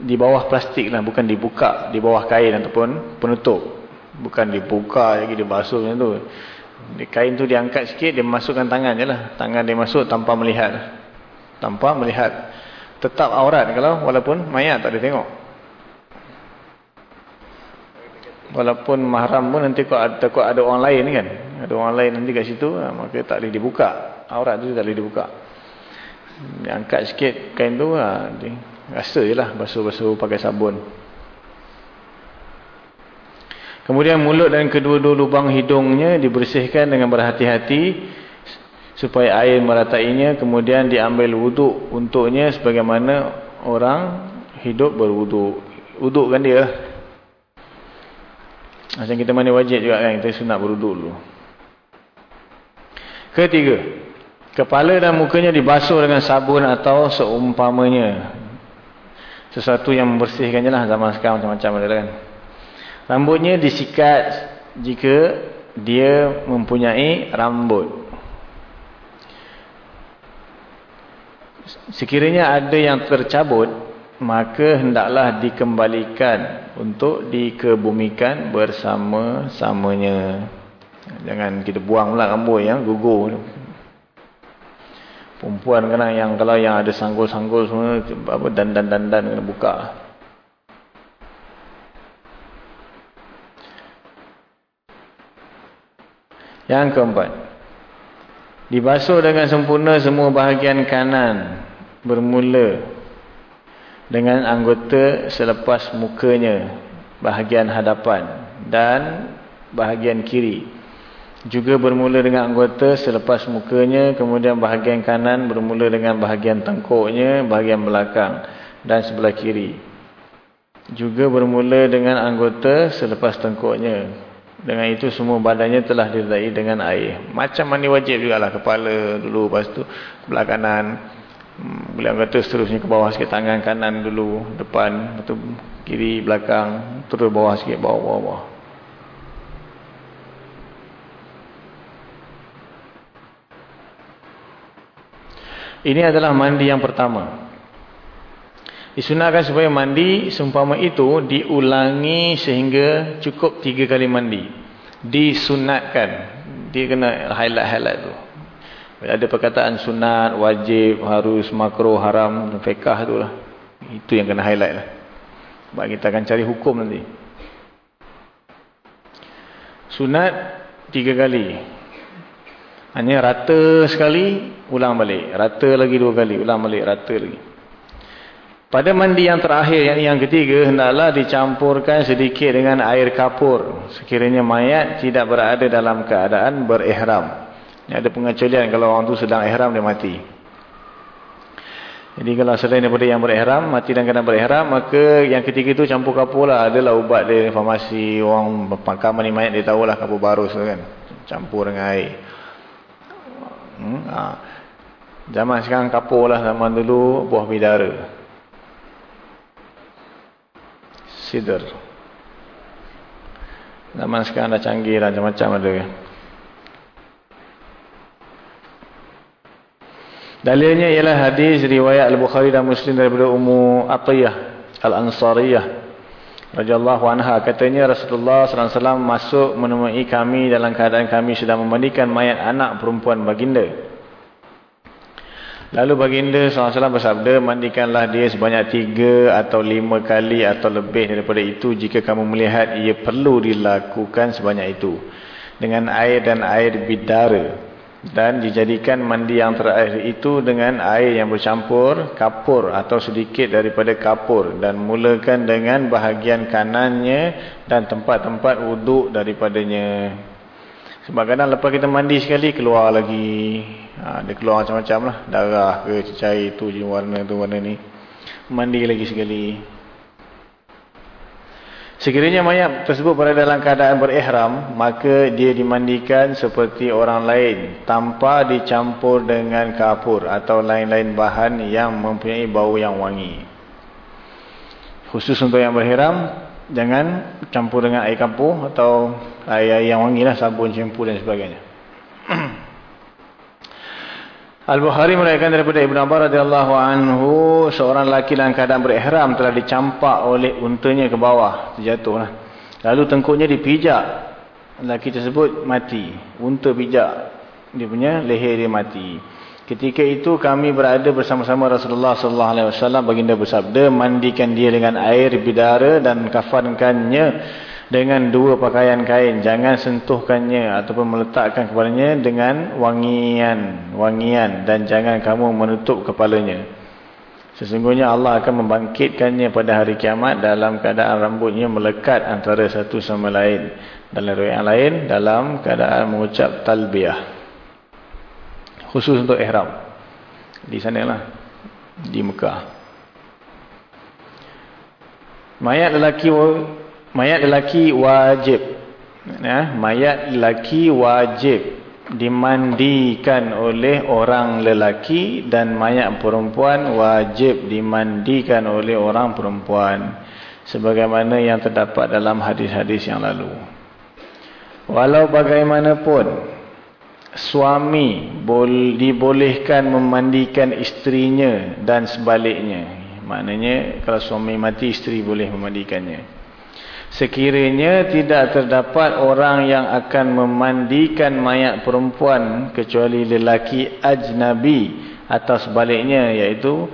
Di bawah plastik lah. Bukan dibuka. Di bawah kain ataupun penutup. Bukan dibuka lagi, dia basuh macam tu. Kain tu diangkat sikit, dia masukkan tangan je lah. Tangan dia masuk tanpa melihat. Tanpa melihat. Tetap aurat kalau walaupun mayat tak ada tengok. Walaupun mahram pun nanti kau ada, kau ada orang lain kan. Ada orang lain nanti kat situ, ah, maka tak boleh dibuka. Aurat tu tak boleh dibuka. Diangkat sikit kain tu, ha, rasa je lah basuh-basuh pakai sabun. Kemudian mulut dan kedua-dua lubang hidungnya dibersihkan dengan berhati-hati supaya air meratainya. Kemudian diambil wuduk untuknya sebagaimana orang hidup berwuduk. Wuduk kan dia. Macam kita mandi wajib juga kan. Kita sunat berwuduk dulu. Ketiga. Kepala dan mukanya dibasuh dengan sabun atau seumpamanya. Sesuatu yang membersihkannya lah zaman sekarang macam-macam ada kan. Rambutnya disikat jika dia mempunyai rambut. Sekiranya ada yang tercabut, maka hendaklah dikembalikan untuk dikebumikan bersama-samanya. Jangan kita buang pula rambut yang gugur. Perempuan kena yang kalau yang ada sanggul-sanggul semua apa dandan-dandan kena buka. Yang keempat. Dibasuh dengan sempurna semua bahagian kanan. Bermula dengan anggota selepas mukanya bahagian hadapan dan bahagian kiri. Juga bermula dengan anggota selepas mukanya kemudian bahagian kanan bermula dengan bahagian tengkuknya bahagian belakang dan sebelah kiri. Juga bermula dengan anggota selepas tengkuknya. Dengan itu semua badannya telah diredai dengan air. Macam mandi wajib juga lah kepala dulu lepas tu belah kanan hmm, boleh kata seterusnya ke bawah sikit tangan kanan dulu depan tu kiri belakang terus bawah sikit bawah bawah bawah Ini adalah mandi yang pertama. Disunahkan supaya mandi seumpama itu diulangi sehingga cukup tiga kali mandi. Disunatkan. Dia kena highlight-highlight tu. Ada perkataan sunat, wajib, harus, makro, haram, fekah tu lah. Itu yang kena highlight lah. Sebab kita akan cari hukum nanti. Sunat tiga kali. Hanya rata sekali, ulang balik. Rata lagi dua kali, ulang balik, rata lagi. Pada mandi yang terakhir, yang, yang ketiga, hendaklah dicampurkan sedikit dengan air kapur. Sekiranya mayat tidak berada dalam keadaan berihram. Ini ada pengecualian kalau orang tu sedang ihram, dia mati. Jadi kalau selain daripada yang berihram, mati dan keadaan berihram, maka yang ketiga itu campur kapur lah. Adalah ubat dia, informasi orang pangkaman ni mayat, dia tahulah kapur barus kan. Campur dengan air. Hmm, ha. Zaman sekarang kapur lah zaman dulu buah bidara. Sider. Zaman sekarang dah canggih lah macam-macam ada. Dalilnya ialah hadis riwayat Al-Bukhari dan Muslim daripada Ummu Atiyah Al-Ansariyah radhiyallahu anha katanya Rasulullah wasallam masuk menemui kami dalam keadaan kami sedang memandikan mayat anak perempuan baginda. Lalu baginda wasallam bersabda, mandikanlah dia sebanyak tiga atau lima kali atau lebih daripada itu jika kamu melihat ia perlu dilakukan sebanyak itu dengan air dan air bidara dan dijadikan mandi yang terakhir itu dengan air yang bercampur kapur atau sedikit daripada kapur. Dan mulakan dengan bahagian kanannya dan tempat-tempat wuduk daripadanya. Sebab kadang lepas kita mandi sekali keluar lagi. Ha, dia keluar macam-macam lah. Darah ke cair tu warna tu warna ni. Mandi lagi sekali Sekiranya mayat tersebut berada dalam keadaan berihram, maka dia dimandikan seperti orang lain tanpa dicampur dengan kapur atau lain-lain bahan yang mempunyai bau yang wangi. Khusus untuk yang berihram, jangan campur dengan air kapur atau air yang wangi lah, sabun, shampoo dan sebagainya. (clears throat) Al-Bukhari meriwayatkan daripada Ibn Abbas radhiyallahu anhu seorang lelaki dalam keadaan berihram telah dicampak oleh untanya ke bawah terjatuhlah. Lalu tengkuknya dipijak. Lelaki tersebut mati. Unta pijak dia punya leher dia mati. Ketika itu kami berada bersama-sama Rasulullah sallallahu alaihi wasallam baginda bersabda mandikan dia dengan air bidara dan kafankannya dengan dua pakaian kain. Jangan sentuhkannya ataupun meletakkan kepadanya dengan wangian wangian. Dan jangan kamu menutup kepalanya. Sesungguhnya Allah akan membangkitkannya pada hari kiamat dalam keadaan rambutnya melekat antara satu sama lain. Dalam riwayat lain dalam keadaan mengucap talbiyah. Khusus untuk ihram. Di sanalah. Di Mekah. Mayat lelaki mayat lelaki wajib. Ya, mayat lelaki wajib dimandikan oleh orang lelaki dan mayat perempuan wajib dimandikan oleh orang perempuan. Sebagaimana yang terdapat dalam hadis-hadis yang lalu. Walau bagaimanapun suami dibolehkan memandikan istrinya dan sebaliknya. Maknanya kalau suami mati isteri boleh memandikannya Sekiranya tidak terdapat orang yang akan memandikan mayat perempuan kecuali lelaki ajnabi atau sebaliknya iaitu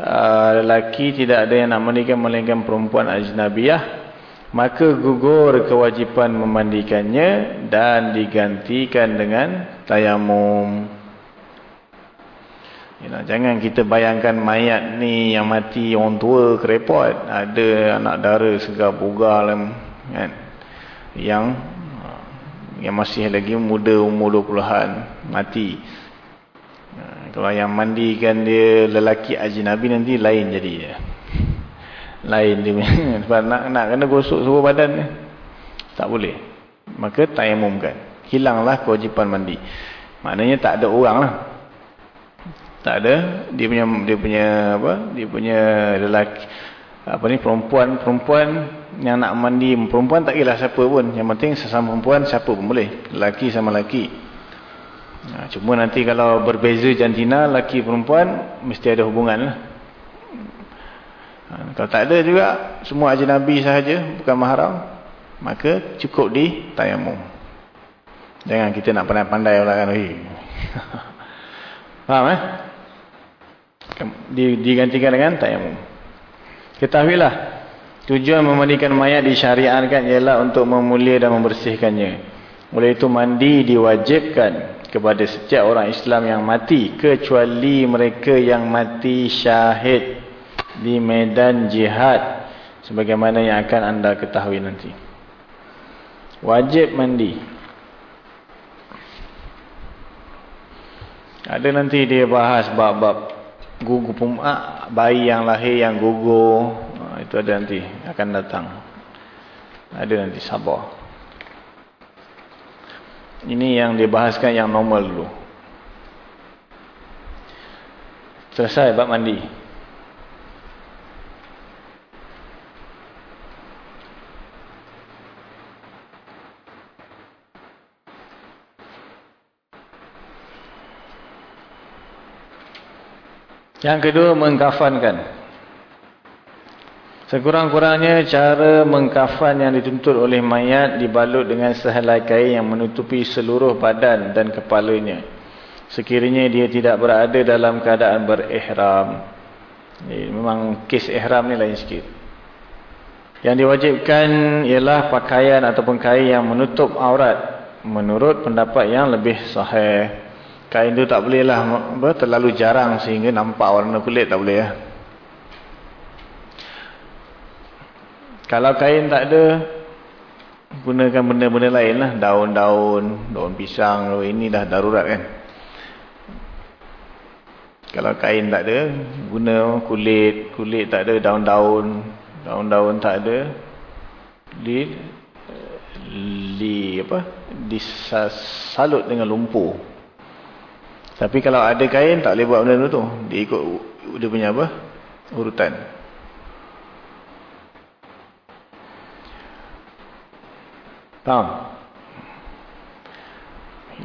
uh, lelaki tidak ada yang nak memandikan melainkan perempuan ajnabiyah maka gugur kewajipan memandikannya dan digantikan dengan tayamum Yalah, jangan kita bayangkan mayat ni yang mati orang tua kerepot. Ada anak dara segar bugar kan. Yang yang masih lagi muda umur 20-an mati. Kalau yang mandikan dia lelaki ajnabi nanti lain jadi dia. Lain dia. (laughs) Sebab nak, nak kena gosok seluruh badan ni. Tak boleh. Maka tayamumkan. Hilanglah kewajipan mandi. Maknanya tak ada orang lah. Tak ada. Dia punya dia punya apa? Dia punya lelaki apa ni perempuan perempuan yang nak mandi perempuan tak kira siapa pun yang penting sesama perempuan siapa pun boleh lelaki sama lelaki ha, cuma nanti kalau berbeza jantina lelaki perempuan mesti ada hubungan lah. ha, kalau tak ada juga semua ajnabi sahaja bukan mahram maka cukup di tayamum jangan kita nak pandai-pandai pula kan (laughs) faham eh digantikan dengan tayamum Ketahuilah, tujuan memandikan mayat disyariatkan ialah untuk memulia dan membersihkannya. Oleh itu mandi diwajibkan kepada setiap orang Islam yang mati kecuali mereka yang mati syahid di medan jihad sebagaimana yang akan anda ketahui nanti. Wajib mandi. Ada nanti dia bahas bab-bab gugur ah, bayi yang lahir yang gugur ah, itu ada nanti akan datang. Ada nanti sabar. Ini yang dibahaskan yang normal dulu. Selesai bab mandi Yang kedua, mengkafankan. Sekurang-kurangnya cara mengkafan yang dituntut oleh mayat dibalut dengan sehelai kain yang menutupi seluruh badan dan kepalanya. Sekiranya dia tidak berada dalam keadaan berihram. Memang kes ihram ni lain sikit. Yang diwajibkan ialah pakaian ataupun kain yang menutup aurat. Menurut pendapat yang lebih sahih. Kain tu tak boleh lah terlalu jarang sehingga nampak warna kulit tak boleh lah. Kalau kain tak ada, gunakan benda-benda lain lah. Daun-daun, daun pisang, ini dah darurat kan. Kalau kain tak ada, guna kulit, kulit tak ada, daun-daun, daun-daun tak ada. Di, li, apa, disalut dengan lumpur. Tapi kalau ada kain tak boleh buat benda tu. Dia ikut dia punya apa? Urutan. Faham?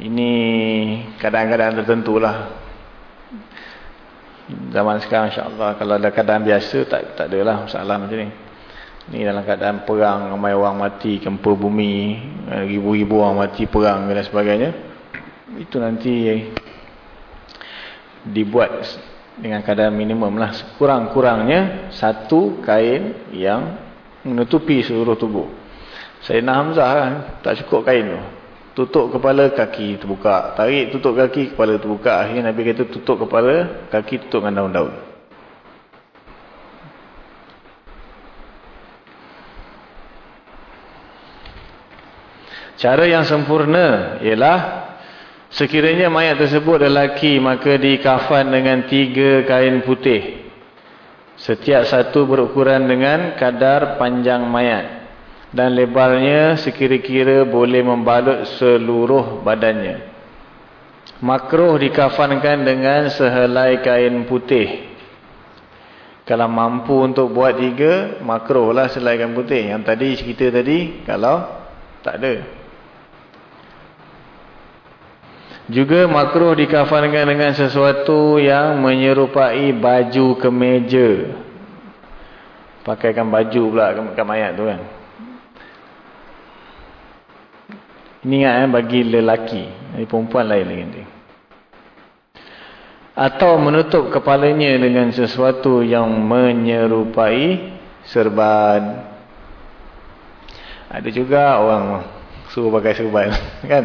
Ini kadang-kadang tertentu lah. Zaman sekarang insyaAllah kalau ada keadaan biasa tak tak adalah masalah macam ni. Ni dalam keadaan perang, ramai orang mati, kempa bumi, ribu-ribu orang mati perang dan sebagainya. Itu nanti dibuat dengan kadar minimum lah. Kurang-kurangnya satu kain yang menutupi seluruh tubuh. Sayyidina Hamzah kan tak cukup kain tu. Tutup kepala kaki terbuka. Tarik tutup kaki kepala terbuka. Akhirnya Nabi kata tutup kepala kaki tutup dengan daun-daun. Cara yang sempurna ialah Sekiranya mayat tersebut lelaki maka dikafan dengan tiga kain putih. Setiap satu berukuran dengan kadar panjang mayat. Dan lebarnya sekira-kira boleh membalut seluruh badannya. Makruh dikafankan dengan sehelai kain putih. Kalau mampu untuk buat tiga, makruh lah sehelai kain putih. Yang tadi cerita tadi, kalau tak ada. Juga makruh dikafankan dengan sesuatu yang menyerupai baju kemeja. Pakaikan baju pula kat mayat tu kan. Ini ingat eh, bagi lelaki. Ini perempuan lain lagi. Atau menutup kepalanya dengan sesuatu yang menyerupai serban. Ada juga orang suruh pakai serban. (laughs) Kan?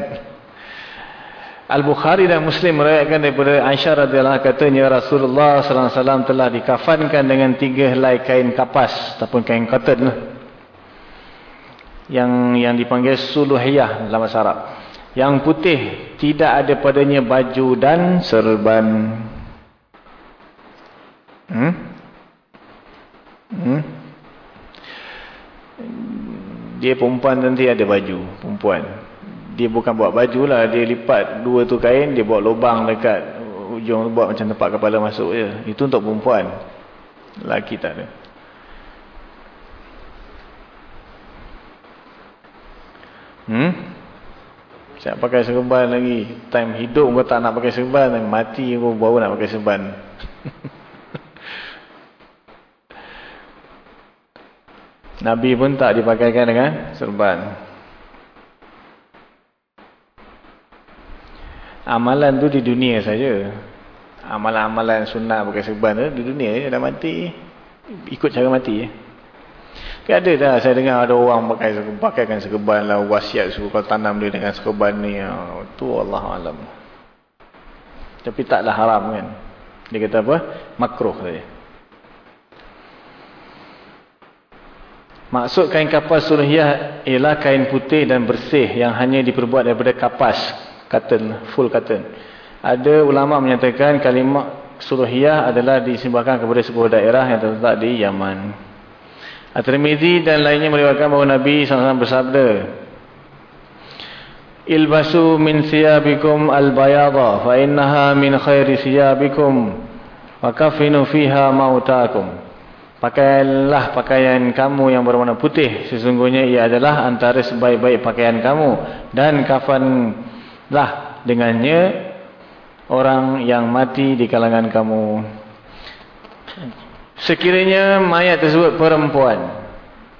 Al-Bukhari dan Muslim meriwayatkan daripada Aisyah radhiyallahu katanya Rasulullah sallallahu alaihi wasallam telah dikafankan dengan tiga helai kain kapas ataupun kain cotton lah. Yang yang dipanggil suluhiyah dalam bahasa Arab. Yang putih tidak ada padanya baju dan serban. Hmm? Hmm? Dia perempuan nanti ada baju, perempuan dia bukan buat baju lah dia lipat dua tu kain dia buat lubang dekat ujung buat macam tempat kepala masuk je. Itu untuk perempuan. Lelaki tak ada. Hmm? Siap pakai serban lagi. Time hidup kau tak nak pakai serban mati kau baru nak pakai serban. (laughs) Nabi pun tak dipakaikan dengan serban. Amalan tu di dunia saja. Amalan-amalan sunnah pakai serban tu di dunia je dah mati. Ikut cara mati je. Kan ada dah saya dengar ada orang pakai pakaikan serban lah wasiat suruh kau tanam dia dengan serban ni. Tu Allah alam. Tapi taklah haram kan. Dia kata apa? Makruh saja. Maksud kain kapas surahiyah ialah kain putih dan bersih yang hanya diperbuat daripada kapas cotton, full cotton. Ada ulama menyatakan kalimat suruhiyah adalah disembahkan kepada sebuah daerah yang terletak di Yaman. At-Tirmizi dan lainnya meriwayatkan bahawa Nabi SAW bersabda, Ilbasu min siyabikum al-bayadha fa innaha min khairi siyabikum wa kafinu fiha mautakum. Pakaianlah pakaian kamu yang berwarna putih. Sesungguhnya ia adalah antara sebaik-baik pakaian kamu. Dan kafan lah dengannya orang yang mati di kalangan kamu. Sekiranya mayat tersebut perempuan,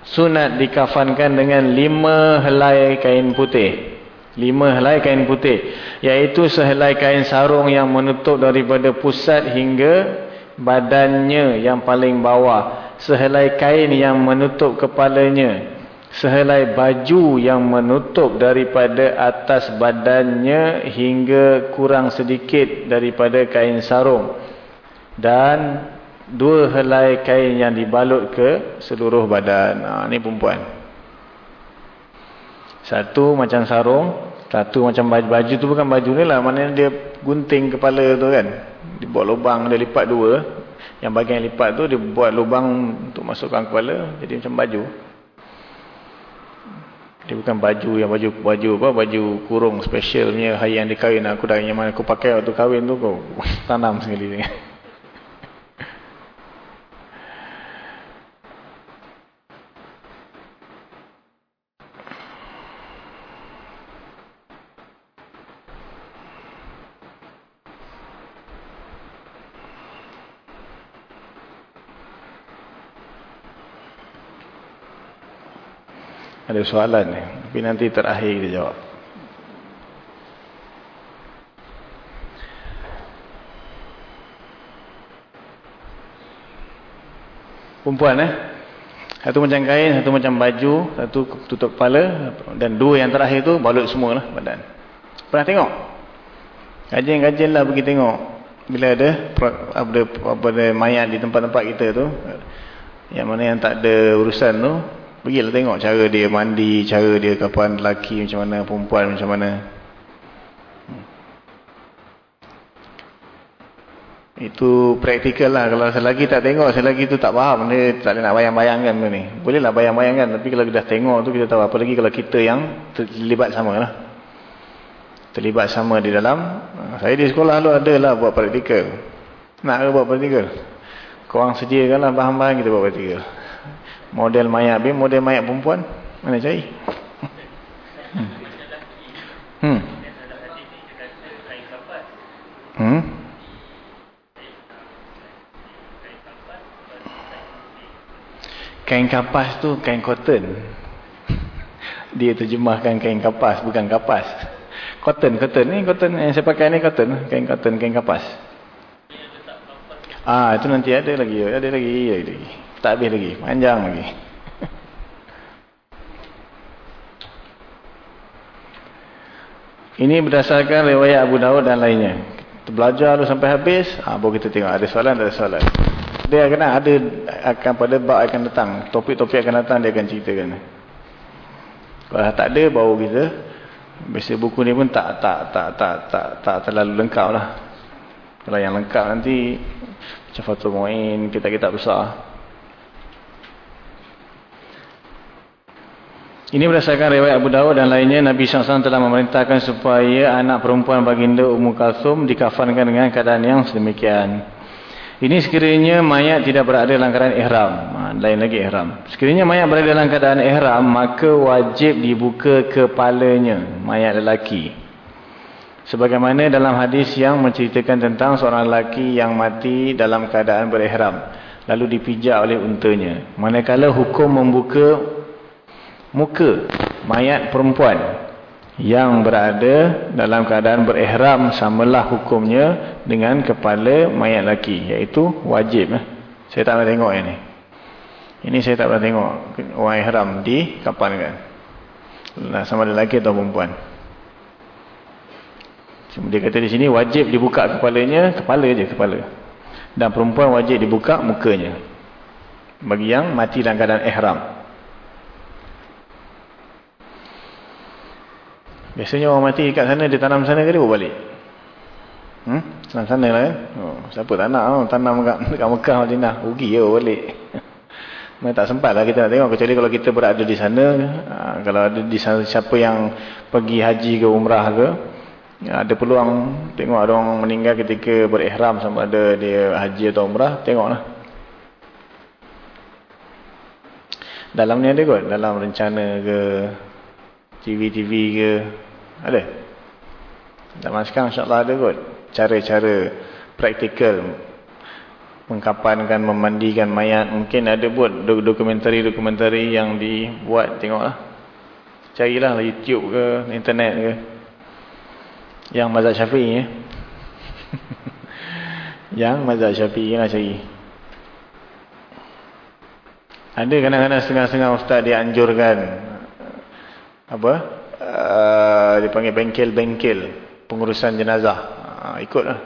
sunat dikafankan dengan lima helai kain putih. Lima helai kain putih. Iaitu sehelai kain sarung yang menutup daripada pusat hingga badannya yang paling bawah. Sehelai kain yang menutup kepalanya sehelai baju yang menutup daripada atas badannya hingga kurang sedikit daripada kain sarung. Dan dua helai kain yang dibalut ke seluruh badan. Ha, ni perempuan. Satu macam sarung satu macam baju, baju tu bukan baju ni lah maknanya dia gunting kepala tu kan. Dia buat lubang dia lipat dua. Yang bagian lipat tu dia buat lubang untuk masukkan kepala jadi macam baju dia bukan baju yang baju baju apa baju kurung specialnya hari yang dikahwin aku dah yang mana aku pakai waktu kahwin tu kau (laughs) tanam sekali ni. Ada soalan ni. Tapi nanti terakhir kita jawab. Perempuan eh. Satu macam kain, satu macam baju, satu tutup kepala. Dan dua yang terakhir tu balut semua lah badan. Pernah tengok? Kajian-kajian lah pergi tengok. Bila ada apa ada mayat di tempat-tempat kita tu. Yang mana yang tak ada urusan tu. Pergilah tengok cara dia mandi, cara dia kapan lelaki macam mana, perempuan macam mana. Hmm. Itu praktikal lah. Kalau selagi tak tengok, selagi tu tak faham. Dia tak boleh nak bayang-bayangkan tu ni. Bolehlah bayang-bayangkan. Tapi kalau kita tengok tu, kita tahu. apa lagi kalau kita yang terlibat sama lah. Terlibat sama di dalam. Saya di sekolah tu ada lah buat praktikal. Nak ke buat praktikal? Korang sediakan lah bahan-bahan kita buat praktikal. Model mayat bin model mayat perempuan. Mana cari? Hmm. Hmm. Hmm. Kain kapas tu kain cotton. (laughs) Dia terjemahkan kain kapas bukan kapas. Cotton, cotton ni cotton yang saya pakai ni cotton, kain cotton, kain kapas. Ah, itu nanti ada lagi, ada lagi, ada lagi. Tak habis lagi. Panjang lagi. Ini berdasarkan riwayat Abu Dawud dan lainnya. Kita belajar dulu sampai habis, ha, baru kita tengok ada soalan, ada soalan. Dia akan ada akan pada bab akan datang. Topik-topik akan datang dia akan ceritakan. Kalau tak ada baru kita biasa buku ni pun tak tak tak tak tak, tak terlalu lengkap lah. Kalau yang lengkap nanti macam Fatul Mu'in, kitab-kitab besar. Ini berdasarkan riwayat Abu Dawud dan lainnya Nabi SAW telah memerintahkan supaya anak perempuan baginda Ummu Kalsum dikafankan dengan keadaan yang sedemikian. Ini sekiranya mayat tidak berada dalam keadaan ihram. Ha, lain lagi ihram. Sekiranya mayat berada dalam keadaan ihram, maka wajib dibuka kepalanya, mayat lelaki. Sebagaimana dalam hadis yang menceritakan tentang seorang lelaki yang mati dalam keadaan berihram. Lalu dipijak oleh untanya. Manakala hukum membuka muka mayat perempuan yang berada dalam keadaan berihram samalah hukumnya dengan kepala mayat lelaki iaitu wajib eh. saya tak pernah tengok ini. Ini saya tak pernah tengok orang ihram di kapan kan. Sama ada lelaki atau perempuan. Dia kata di sini wajib dibuka kepalanya kepala je kepala. Dan perempuan wajib dibuka mukanya. Bagi yang mati dalam keadaan ihram Biasanya orang mati kat sana, dia tanam sana ke dia balik? Hmm? Tanam sana lah kan? Oh, siapa tak nak oh, tanam kat, (laughs) kat Mekah Madinah? Rugi ya bawa balik. (laughs) Mereka tak sempat lah kita nak tengok. Kecuali kalau kita berada di sana, uh, kalau ada di sana siapa yang pergi haji ke umrah ke, ada peluang tengok ada orang meninggal ketika berihram sama ada dia haji atau umrah, tengoklah. Dalam ni ada kot, dalam rencana ke, TV-TV ke, ada? Zaman sekarang insyaAllah ada kot. Cara-cara praktikal. Mengkapankan, memandikan mayat. Mungkin ada buat dokumentari-dokumentari yang dibuat. Tengoklah. Carilah YouTube ke, internet ke. Yang mazhab syafi'i ya. (laughs) yang mazhab syafi'i lah cari. Ada kadang-kadang setengah-setengah ustaz dia anjurkan. Apa? Uh, dipanggil bengkel-bengkel pengurusan jenazah. Uh, ikutlah.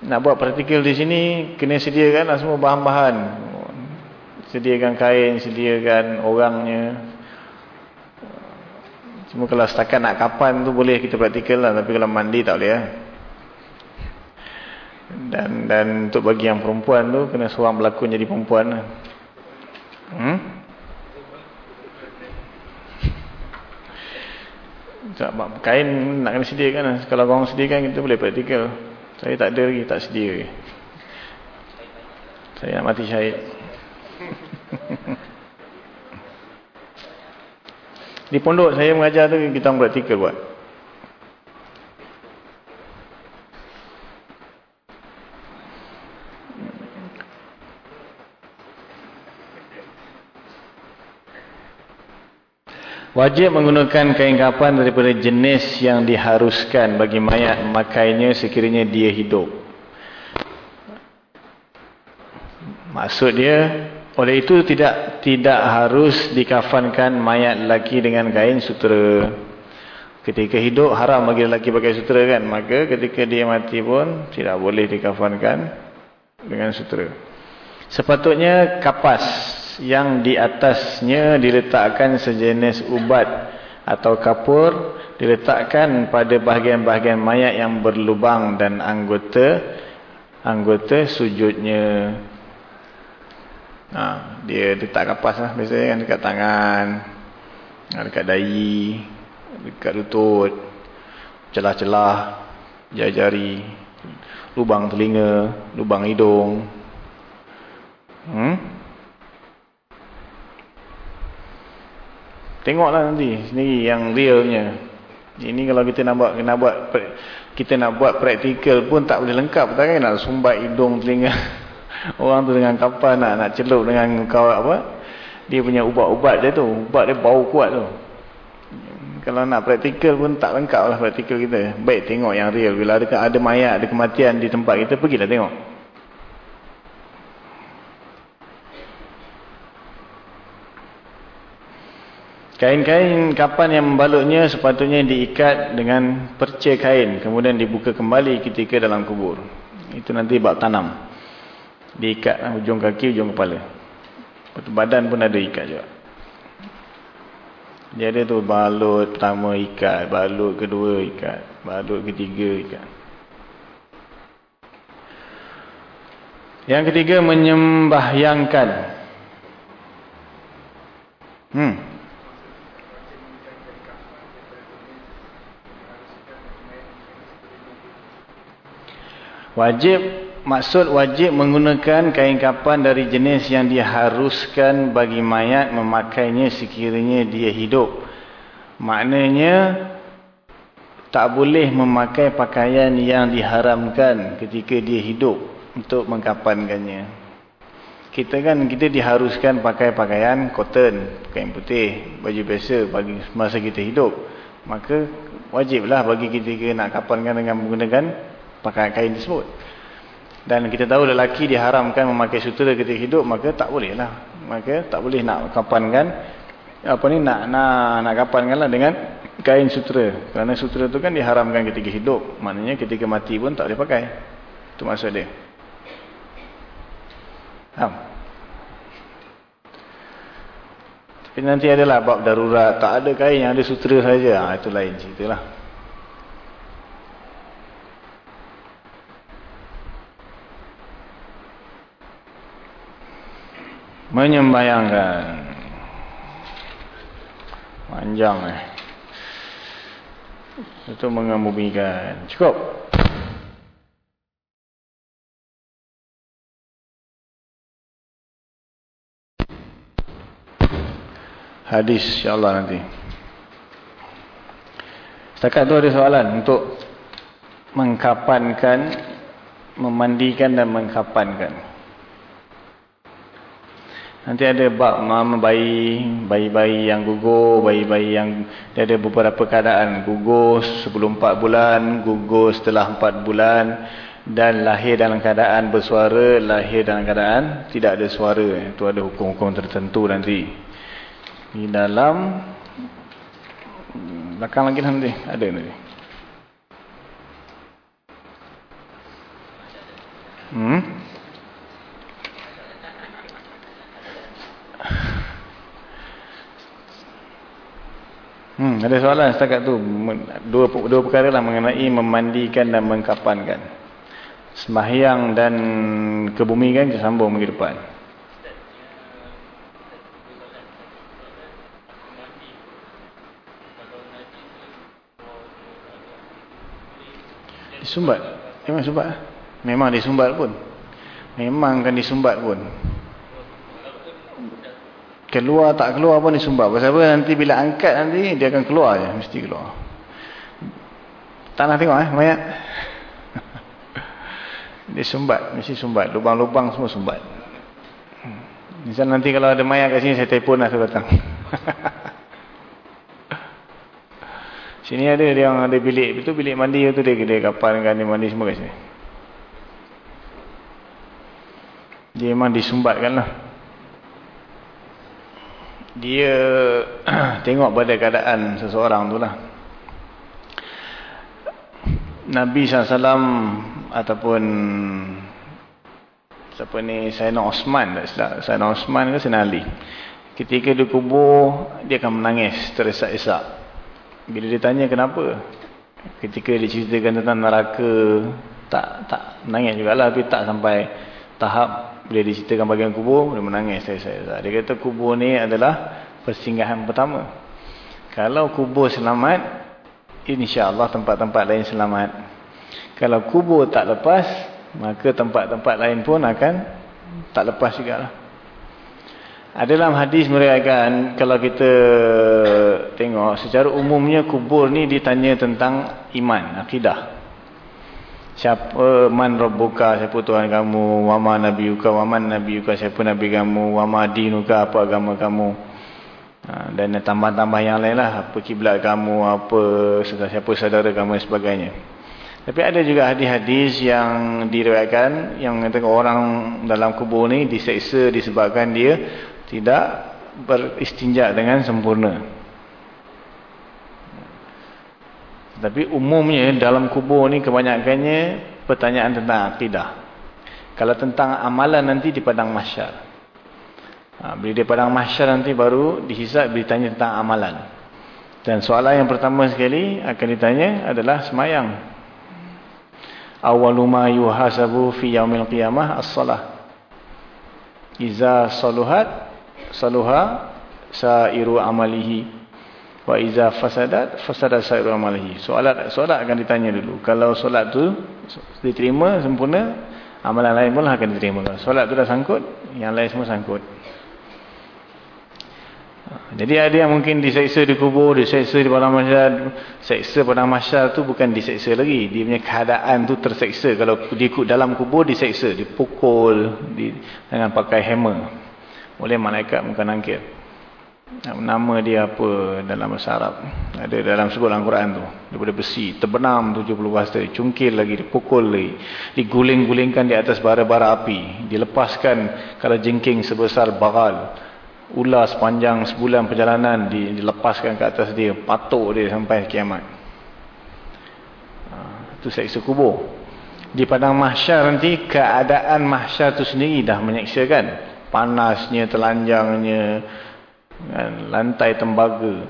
Nak buat partikel di sini kena sediakan lah semua bahan-bahan. Sediakan kain sediakan orangnya. Cuma kalau setakat nak kapan tu boleh kita praktikal lah tapi kalau mandi tak boleh lah dan dan untuk bagi yang perempuan tu kena seorang berlakon jadi perempuan lah. hmm? Kain nak kena sediakan lah. Kalau korang sediakan kita boleh praktikal. Saya tak ada lagi, tak sedia lagi. Saya nak mati syahid. (laughs) Di pondok saya mengajar tu kita praktikal buat. Wajib menggunakan kain kapan daripada jenis yang diharuskan bagi mayat memakainya sekiranya dia hidup. Maksud dia, oleh itu tidak tidak harus dikafankan mayat lelaki dengan kain sutera. Ketika hidup haram bagi lelaki pakai sutera kan. Maka ketika dia mati pun tidak boleh dikafankan dengan sutera. Sepatutnya kapas yang di atasnya diletakkan sejenis ubat atau kapur diletakkan pada bahagian-bahagian mayat yang berlubang dan anggota anggota sujudnya ha, dia letak kapas lah biasanya kan dekat tangan ha, dekat dahi dekat lutut celah-celah jari-jari lubang telinga lubang hidung hmm? Tengoklah nanti sendiri yang realnya. Ini kalau kita nak buat nak buat kita nak buat praktikal pun tak boleh lengkap. Tak kan nak sumbat hidung telinga (laughs) orang tu dengan kapal nak nak celup dengan kau apa. Dia punya ubat-ubat dia tu ubat dia bau kuat tu. Kalau nak praktikal pun tak lengkap lah praktikal kita. Baik tengok yang real. Bila ada, ada mayat ada kematian di tempat kita pergilah tengok Kain-kain kapan yang membalutnya sepatutnya diikat dengan perca kain. Kemudian dibuka kembali ketika dalam kubur. Itu nanti bak tanam. Diikat ujung kaki, ujung kepala. Badan pun ada ikat juga. Dia ada tu balut pertama ikat. Balut kedua ikat. Balut ketiga ikat. Yang ketiga menyembahyangkan. Hmm. Wajib, maksud wajib menggunakan kain kapan dari jenis yang diharuskan bagi mayat memakainya sekiranya dia hidup. Maknanya, tak boleh memakai pakaian yang diharamkan ketika dia hidup untuk mengkapankannya. Kita kan, kita diharuskan pakai pakaian cotton, kain putih, baju biasa bagi masa kita hidup. Maka, wajiblah bagi kita nak kapankan dengan menggunakan pakai kain tersebut. Dan kita tahu lelaki diharamkan memakai sutera ketika hidup, maka tak boleh lah. Maka tak boleh nak kapankan, apa ni, nak nak, nak kapankanlah dengan kain sutera. Kerana sutera tu kan diharamkan ketika hidup. Maknanya ketika mati pun tak boleh pakai. Itu maksud dia. Faham? Tapi nanti adalah bab darurat. Tak ada kain yang ada sutera saja. Ha, itu lain cerita lah. Menyembayangkan. Panjang eh. Itu mengemumikan cukup. Hadis insyaAllah nanti. Setakat tu ada soalan untuk mengkapankan memandikan dan mengkapankan Nanti ada bab mama bayi, bayi-bayi yang gugur, bayi-bayi yang dia ada beberapa keadaan. Gugur sebelum 4 bulan, gugur setelah 4 bulan dan lahir dalam keadaan bersuara, lahir dalam keadaan tidak ada suara. Itu ada hukum-hukum tertentu nanti. Di dalam belakang lagi nanti ada nanti. Hmm? Hmm, ada soalan setakat tu. Dua, dua perkara lah mengenai memandikan dan mengkapankan. Sembahyang dan kebumikan sambung minggu depan. Disumbat. Memang sumbat. Memang disumbat pun. Memang kan disumbat pun keluar tak keluar pun disumbat pasal apa? Nanti bila angkat nanti dia akan keluar je. Mesti keluar. Tak nak tengok eh mayat (laughs) dia sumbat mesti sumbat. Lubang-lubang semua sumbat. Misal nanti kalau ada mayat kat sini saya telefon lah datang. (laughs) Sini ada dia yang ada bilik. Itu bilik mandi tu dia dia kapal dengan dia mandi semua kat sini. Dia memang disumbatkan lah dia (clears throat) tengok pada keadaan seseorang tu lah. Nabi SAW ataupun siapa ni Sayyidina Osman tak silap. Sayyidina Osman ke Sayyidina Ali. Ketika dia kubur, dia akan menangis teresak-esak. Bila dia tanya kenapa? Ketika dia ceritakan tentang neraka, tak tak menangis jugalah tapi tak sampai tahap bila diceritakan bagian kubur, dia menangis. Saya, saya, saya. Dia kata kubur ni adalah persinggahan pertama. Kalau kubur selamat, insya-Allah tempat-tempat lain selamat. Kalau kubur tak lepas, maka tempat-tempat lain pun akan tak lepas juga. Ada dalam hadis meriwayatkan kalau kita tengok secara umumnya kubur ni ditanya tentang iman, akidah siapa man rabbuka siapa tuhan kamu? Wama nabiyuka waman nabiyuka siapa nabi kamu? Wama dinuka apa agama kamu? Ha, dan tambah-tambah yang lain lah. Apa kiblat kamu apa siapa saudara kamu dan sebagainya. Tapi ada juga hadis-hadis yang diriwayatkan yang mengatakan orang dalam kubur ni diseksa disebabkan dia tidak beristinjak dengan sempurna Tapi umumnya dalam kubur ni kebanyakannya pertanyaan tentang akidah. Kalau tentang amalan nanti di padang mahsyar. Ha, bila di padang mahsyar nanti baru dihisap ditanya tentang amalan. Dan soalan yang pertama sekali akan ditanya adalah semayang. Awaluma yuhasabu fi yaumil qiyamah as-salah. Iza saluhat saluha sairu amalihi wa iza fasadat fasada sairu amalihi. Solat solat akan ditanya dulu. Kalau solat tu diterima sempurna amalan lain pun akan diterima. Solat tu dah sangkut yang lain semua sangkut. Jadi ada yang mungkin diseksa di kubur diseksa di padang mahsyar seksa padang mahsyar tu bukan diseksa lagi. Dia punya keadaan tu terseksa. Kalau di dalam kubur diseksa. Dipukul di, dengan pakai hammer. Oleh malaikat muka nangkir nama dia apa dalam bahasa Arab? Ada dalam sebut Al-Quran tu daripada besi terbenam 70 bahasa cungkil lagi dipukul lagi diguling-gulingkan di atas bara-bara api dilepaskan kalau jengking sebesar bagal ular sepanjang sebulan perjalanan dilepaskan ke atas dia patuk dia sampai kiamat. Ha, itu seksa kubur. Di padang mahsyar nanti keadaan mahsyar tu sendiri dah menyeksakan panasnya telanjangnya kan, lantai tembaga.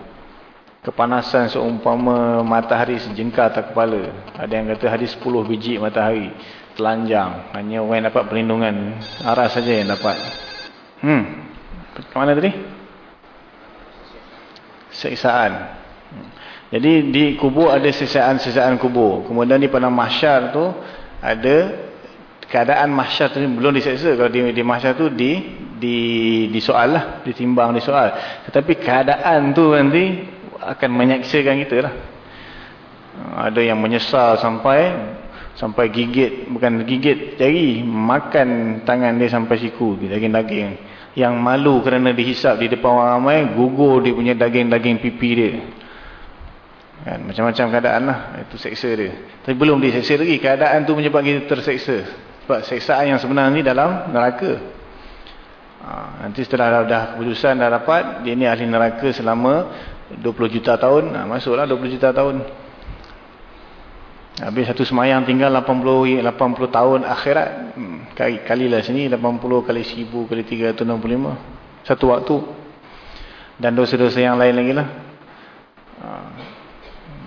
Kepanasan seumpama matahari sejengkal atas kepala. Ada yang kata hari 10 biji matahari telanjang. Hanya orang yang dapat perlindungan. Arah saja yang dapat. Hmm. Ke mana tadi? Seksaan jadi di kubur ada sesaan-sesaan kubur. Kemudian di padang mahsyar tu ada keadaan mahsyar tu belum diseksa. Kalau di, di mahsyar tu di di disoal lah ditimbang disoal tetapi keadaan tu nanti akan menyeksakan kita lah. Ada yang menyesal sampai sampai gigit bukan gigit jari makan tangan dia sampai siku daging-daging. Yang malu kerana dihisap di depan orang ramai gugur dia punya daging-daging pipi dia. Kan macam-macam keadaan lah itu seksa dia. Tapi belum diseksa lagi keadaan tu menyebabkan kita terseksa. Sebab seksaan yang sebenar ni dalam neraka. Ha, nanti setelah dah, dah keputusan dah dapat, dia ni ahli neraka selama 20 juta tahun. Ha, masuklah 20 juta tahun. Habis satu semayang tinggal 80 80 tahun akhirat. Hmm, kali, kalilah sini 80 kali 1000 kali 365. Satu waktu. Dan dosa-dosa yang lain lagi lah. Ha,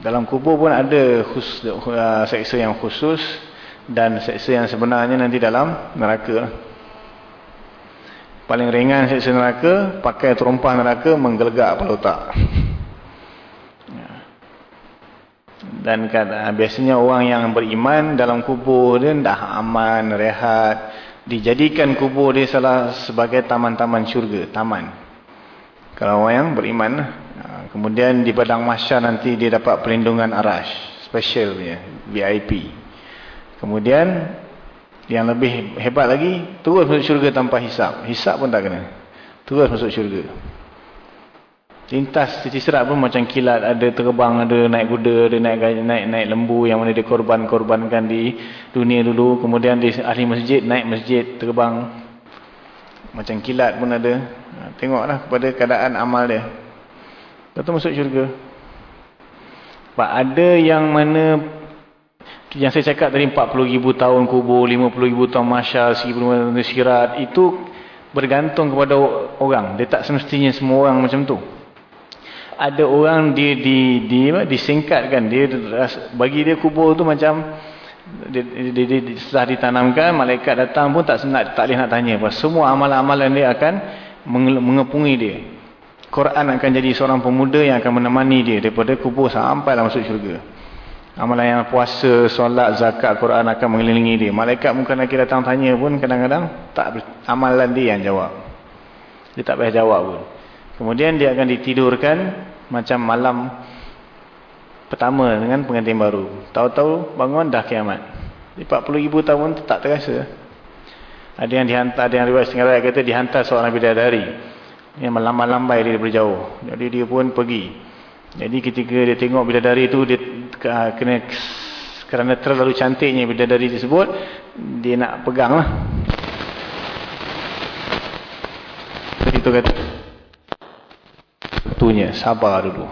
dalam kubur pun ada khusus, uh, seksa yang khusus dan seksa yang sebenarnya nanti dalam neraka paling ringan seksa neraka pakai terumpah neraka menggelegak kepala otak ya. dan kata, biasanya orang yang beriman dalam kubur dia dah aman, rehat dijadikan kubur dia salah sebagai taman-taman syurga, taman kalau orang yang beriman ya. kemudian di padang masyar nanti dia dapat perlindungan arash special punya, VIP Kemudian yang lebih hebat lagi, terus masuk syurga tanpa hisap. Hisap pun tak kena. Terus masuk syurga. Lintas sisi serat pun macam kilat, ada terbang, ada naik kuda, ada naik naik naik lembu yang mana dia korban-korbankan di dunia dulu. Kemudian di ahli masjid, naik masjid, terbang. Macam kilat pun ada. Ha, tengoklah kepada keadaan amal dia. Lepas masuk syurga. Pak ada yang mana yang saya cakap tadi 40 ribu tahun kubur, 50 ribu tahun masyar, 1000 tahun sirat, itu bergantung kepada orang. Dia tak semestinya semua orang macam tu. Ada orang di di di disingkatkan dia bagi dia kubur tu macam dia, dia, dia, dia, setelah ditanamkan malaikat datang pun tak nak tak boleh nak tanya apa semua amalan-amalan dia akan mengepungi dia Quran akan jadi seorang pemuda yang akan menemani dia daripada kubur sampai lah masuk syurga Amalan yang puasa, solat, zakat, Quran akan mengelilingi dia. Malaikat mungkin nak datang tanya pun kadang-kadang tak amalan dia yang jawab. Dia tak payah jawab pun. Kemudian dia akan ditidurkan macam malam pertama dengan pengantin baru. Tahu-tahu bangun dah kiamat. 40 ribu tahun tak terasa. Ada yang dihantar, ada yang riwayat setengah rakyat kata dihantar seorang bidadari. Yang melambai-lambai dia berjauh. Jadi dia pun pergi. Jadi ketika dia tengok bidadari itu dia kena kerana terlalu cantiknya bidadari tersebut dia nak pegang lah. Jadi itu kata tunya sabar dulu.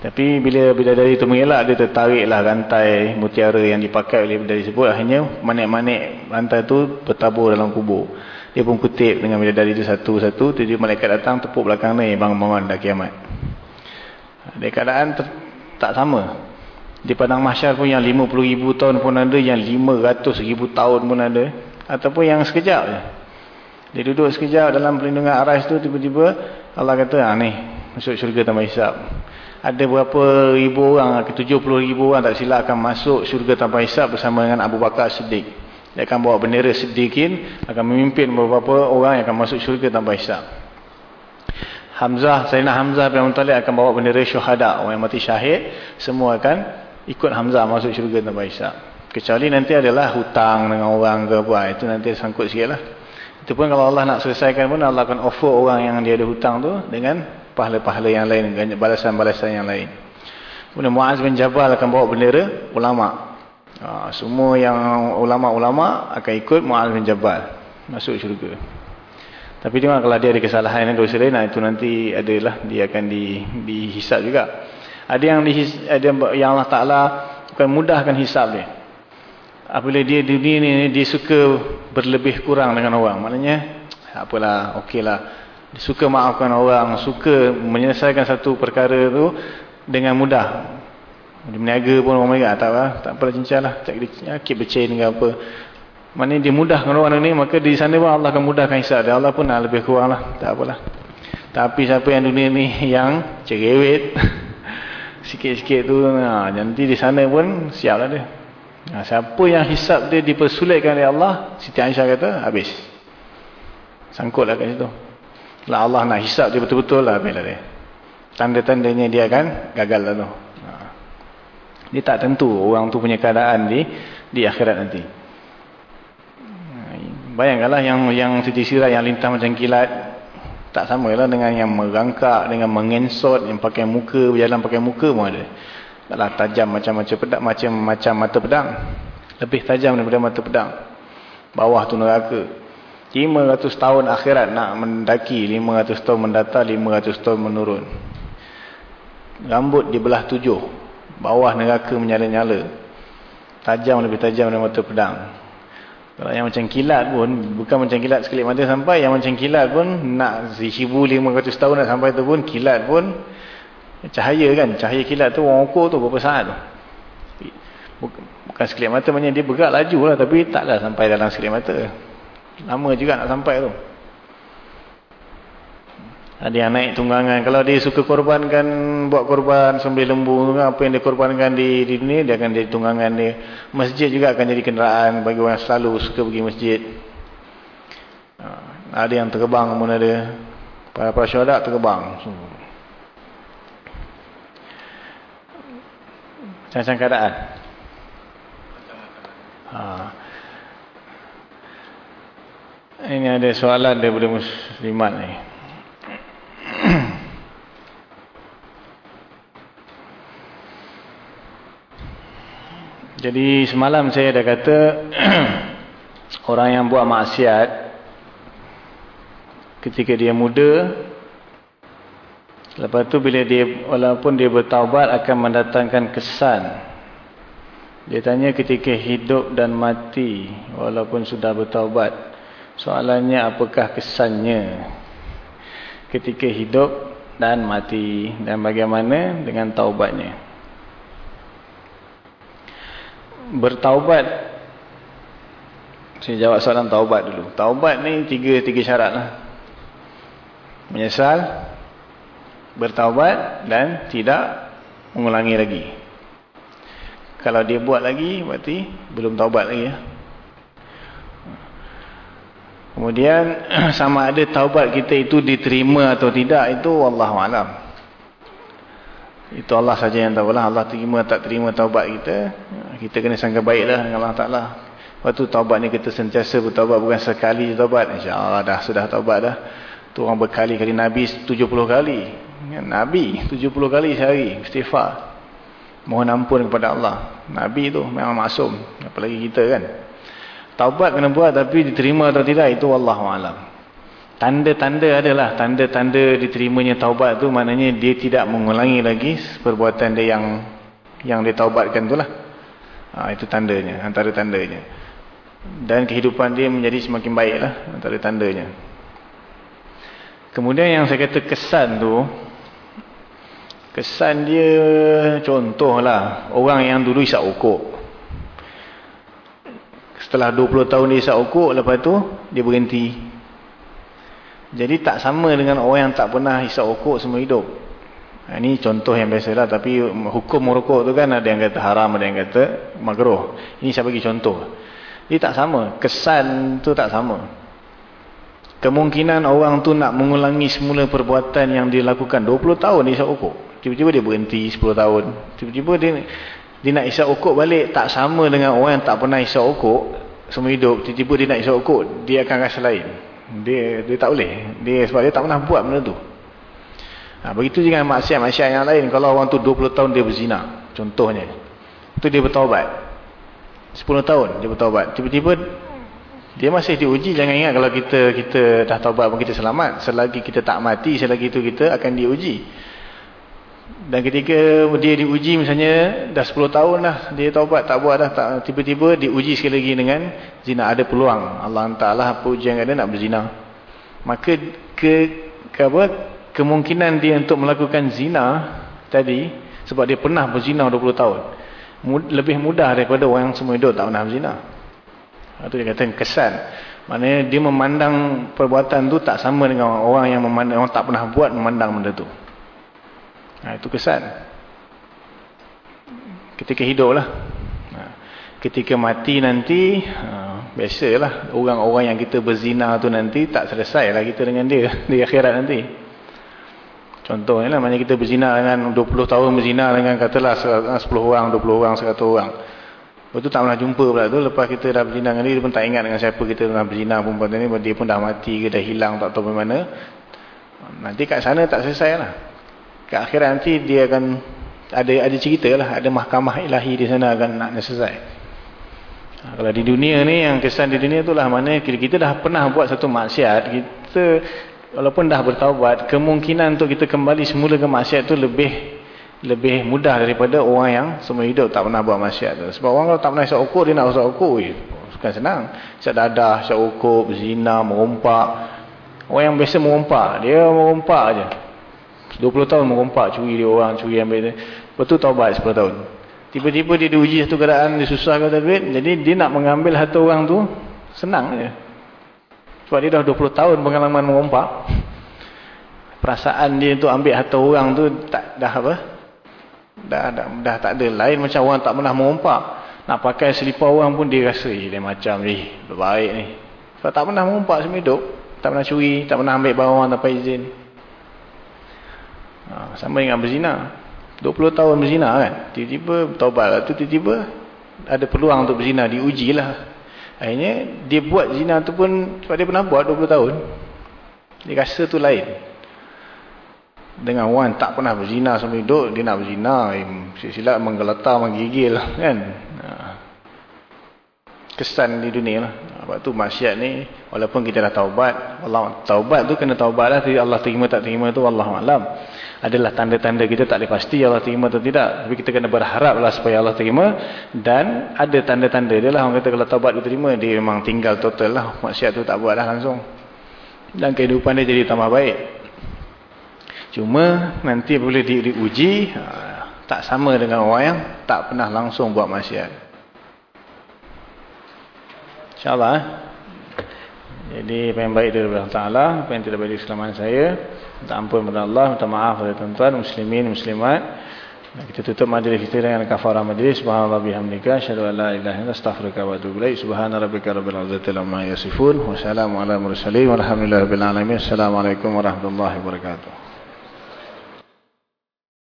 Tapi bila bidadari itu mengelak, dia tertariklah rantai mutiara yang dipakai oleh bidadari tersebut. Akhirnya manik-manik rantai itu bertabur dalam kubur. Dia pun kutip dengan bidadari itu satu-satu. Jadi malaikat datang tepuk belakang ni, bangun-bangun dah kiamat. Dia keadaan tak sama. Di padang mahsyar pun yang 50 ribu tahun pun ada, yang 500 ribu tahun pun ada. Ataupun yang sekejap je. Dia duduk sekejap dalam perlindungan aras tu, tiba-tiba Allah kata, ah ni, masuk syurga tanpa hisap ada berapa ribu orang, 70 ribu orang tak silap akan masuk syurga tanpa hisap bersama dengan Abu Bakar Siddiq. Dia akan bawa bendera Siddiqin, akan memimpin beberapa orang yang akan masuk syurga tanpa hisap. Hamzah, Sayyidina Hamzah bin Muttalib akan bawa bendera syuhada, orang yang mati syahid, semua akan ikut Hamzah masuk syurga tanpa hisap. Kecuali nanti adalah hutang dengan orang ke apa, itu nanti sangkut sikit lah. Itu pun kalau Allah nak selesaikan pun, Allah akan offer orang yang dia ada hutang tu dengan pahala-pahala yang lain, balasan-balasan yang lain. Kemudian Muaz bin Jabal akan bawa bendera ulama. Ha, semua yang ulama-ulama akan ikut Muaz bin Jabal masuk syurga. Tapi dia kalau dia ada kesalahan dan dosa lain, itu nanti adalah dia akan di, dihisap juga. Ada yang dihis, ada yang Allah Taala akan mudahkan hisap dia. Apabila dia di dunia ni dia suka berlebih kurang dengan orang. Maknanya apalah, okeylah suka maafkan orang, suka menyelesaikan satu perkara tu dengan mudah. Dia meniaga pun orang mereka, tak apa, tak apa cincang lah, tak kira, the chain ke apa. Maknanya dia mudahkan orang ni, maka di sana pun Allah akan mudahkan hisap dia. Allah pun nak lebih kurang lah, tak apalah. Tapi siapa yang dunia ni yang cerewet, (laughs) sikit-sikit tu, nah, nanti di sana pun siap lah dia. Nah, siapa yang hisap dia dipersulitkan oleh Allah, Siti Aisyah kata, habis. Sangkutlah kat situ. Lah Allah nak hisap dia betul-betul lah bila dia. Tanda-tandanya dia akan gagal lah tu. Ha. Dia tak tentu orang tu punya keadaan di di akhirat nanti. Bayangkanlah yang yang Siti Sirah yang lintah macam kilat tak sama lah dengan yang merangkak dengan mengensot yang pakai muka berjalan pakai muka pun ada. Taklah tajam macam-macam pedang macam macam mata pedang. Lebih tajam daripada mata pedang. Bawah tu neraka. 500 tahun akhirat nak mendaki 500 tahun mendatang 500 tahun menurun rambut dibelah tujuh bawah neraka menyala-nyala tajam lebih tajam dari mata pedang kalau yang macam kilat pun bukan macam kilat sekelip mata sampai yang macam kilat pun nak 1500 tahun nak sampai tu pun kilat pun cahaya kan? Cahaya kilat tu orang ukur tu berapa saat tu. Bukan sekelip mata maknanya dia bergerak laju lah tapi taklah sampai dalam sekelip mata. Lama juga nak sampai tu. Ada yang naik tunggangan. Kalau dia suka korbankan, buat korban sembelih lembu, apa yang dia korbankan di, di dunia, dia akan jadi tunggangan dia. Masjid juga akan jadi kenderaan bagi orang yang selalu suka pergi masjid. Ha, ada yang terbang pun ada. Para-para syuadak terbang. Macam-macam keadaan. Haa. Ini ada soalan daripada muslimat ni. (clears throat) Jadi semalam saya dah kata (clears throat) orang yang buat maksiat ketika dia muda lepas tu bila dia walaupun dia bertaubat akan mendatangkan kesan. Dia tanya ketika hidup dan mati walaupun sudah bertaubat Soalannya apakah kesannya ketika hidup dan mati dan bagaimana dengan taubatnya. Bertaubat. Saya jawab soalan taubat dulu. Taubat ni tiga tiga syarat lah. Menyesal, bertaubat dan tidak mengulangi lagi. Kalau dia buat lagi berarti belum taubat lagi ya. Kemudian (clears throat) sama ada taubat kita itu diterima atau tidak itu Allah alam. Itu Allah saja yang tahu lah. Allah terima tak terima taubat kita. Kita kena sangka baiklah dengan Allah Taala. Waktu taubat ni kita sentiasa bertaubat bukan sekali taubat. Insya-Allah dah sudah taubat dah. Tu orang berkali-kali Nabi 70 kali. Nabi 70 kali sehari istighfar. Mohon ampun kepada Allah. Nabi tu memang maksum. Apalagi kita kan. Taubat kena buat tapi diterima atau tidak itu Allah alam. tanda-tanda adalah tanda-tanda diterimanya taubat tu maknanya dia tidak mengulangi lagi perbuatan dia yang yang dia taubatkan tu lah. Ha, itu tandanya antara tandanya. Dan kehidupan dia menjadi semakin baik lah antara tandanya. Kemudian yang saya kata kesan tu kesan dia contoh lah orang yang dulu isap okok setelah 20 tahun dia isap lepas tu dia berhenti jadi tak sama dengan orang yang tak pernah hisap rokok semua hidup. Ini ha, contoh yang biasa lah. Tapi hukum merokok tu kan ada yang kata haram, ada yang kata makruh. Ini saya bagi contoh. Ini tak sama. Kesan tu tak sama. Kemungkinan orang tu nak mengulangi semula perbuatan yang dia lakukan 20 tahun dia hisap rokok. Tiba-tiba dia berhenti 10 tahun. Tiba-tiba dia, dia nak hisap rokok balik. Tak sama dengan orang yang tak pernah hisap rokok semua hidup. Tiba-tiba dia nak hisap rokok. Dia akan rasa lain. Dia dia tak boleh. Dia sebab dia tak pernah buat benda tu. Ha, begitu juga maksiat-maksiat yang lain. Kalau orang tu 20 tahun dia berzina. Contohnya. Itu dia bertaubat. 10 tahun dia bertaubat. Tiba-tiba dia masih diuji. Jangan ingat kalau kita kita dah taubat pun kita selamat. Selagi kita tak mati, selagi itu kita akan diuji. Dan ketika dia diuji misalnya dah 10 tahun dah dia taubat tak buat dah tiba-tiba diuji sekali lagi dengan zina ada peluang Allah Taala apa ujian ada nak berzina. Maka ke, ke apa kemungkinan dia untuk melakukan zina tadi sebab dia pernah berzina 20 tahun lebih mudah daripada orang yang semua hidup tak pernah berzina. Itu dia kata kesan. Maknanya dia memandang perbuatan tu tak sama dengan orang yang memandang orang tak pernah buat memandang benda tu. Ha, itu kesan. Ketika hidup lah. Ha, ketika mati nanti, ha, biasalah orang-orang yang kita berzina tu nanti tak selesai lah kita dengan dia (laughs) di akhirat nanti. Contohnya lah, maknanya kita berzina dengan 20 tahun berzina dengan katalah 10 orang, 20 orang, 100 orang. Lepas tu tak pernah jumpa pula tu, lepas kita dah berzina dengan dia, dia pun tak ingat dengan siapa kita pernah berzina perempuan ni, dia pun dah mati ke, dah hilang, tak tahu bagaimana. Nanti kat sana tak selesai lah ke akhirat nanti dia akan ada ada cerita lah ada mahkamah ilahi di sana akan nak selesai. Ha, kalau di dunia ni yang kesan di dunia tu lah mana kita, kita dah pernah buat satu maksiat kita walaupun dah bertaubat kemungkinan untuk kita kembali semula ke maksiat tu lebih lebih mudah daripada orang yang semua hidup tak pernah buat maksiat tu. sebab orang kalau tak pernah isap ukur dia nak isap ukur bukan senang. Isap dadah, isap ukur, berzina, merompak. Orang yang biasa merompak dia merompak aja 20 tahun merompak curi dia orang, curi ambil dia. Lepas tu taubat 10 tahun. Tiba-tiba dia diuji satu keadaan, dia susah kata duit. Jadi dia nak mengambil harta orang tu, senang je. Sebab dia dah 20 tahun pengalaman merompak. Perasaan dia tu ambil harta orang tu, tak dah apa? Dah, dah, dah tak ada. Lain macam orang tak pernah merompak. Nak pakai selipar orang pun dia rasa, eh, dia macam ni, baik ni. Sebab tak pernah merompak semua hidup. Tak pernah curi, tak pernah ambil barang orang tanpa izin. Ha, sama dengan berzina. 20 tahun berzina kan. Tiba-tiba taubat lah tu tiba-tiba ada peluang untuk berzina. Diujilah. Akhirnya dia buat zina tu pun sebab dia pernah buat 20 tahun. Dia rasa tu lain. Dengan orang tak pernah berzina sampai hidup. Dia nak berzina. Silap menggeletar, menggigil kan. Ha. Kesan di dunia lah. Sebab tu maksiat ni walaupun kita dah taubat. Allah taubat tu kena taubat lah. Allah terima tak terima tu Allah malam adalah tanda-tanda kita tak boleh pasti Allah terima atau tidak. Tapi kita kena berharap lah supaya Allah terima. Dan ada tanda-tanda dia lah. Orang kata kalau taubat diterima, dia memang tinggal total lah. Maksiat tu tak buat lah langsung. Dan kehidupan dia jadi tambah baik. Cuma nanti boleh di diuji, ha, tak sama dengan orang yang tak pernah langsung buat maksiat. InsyaAllah. Eh? Jadi apa yang baik daripada Allah Ta'ala, apa yang tidak baik di selama saya. Minta ampun kepada Allah, minta maaf kepada tuan-tuan, muslimin, muslimat. Kita tutup majlis kita dengan kafarah majlis. Subhanallah bihamdika. Asyadu an la ilaha illa astaghfirullah wa atubu ilaih. Subhana rabbika rabbil azati lamma yasifun. Wassalamualaikum warahmatullahi wabarakatuh. Assalamualaikum warahmatullahi wabarakatuh.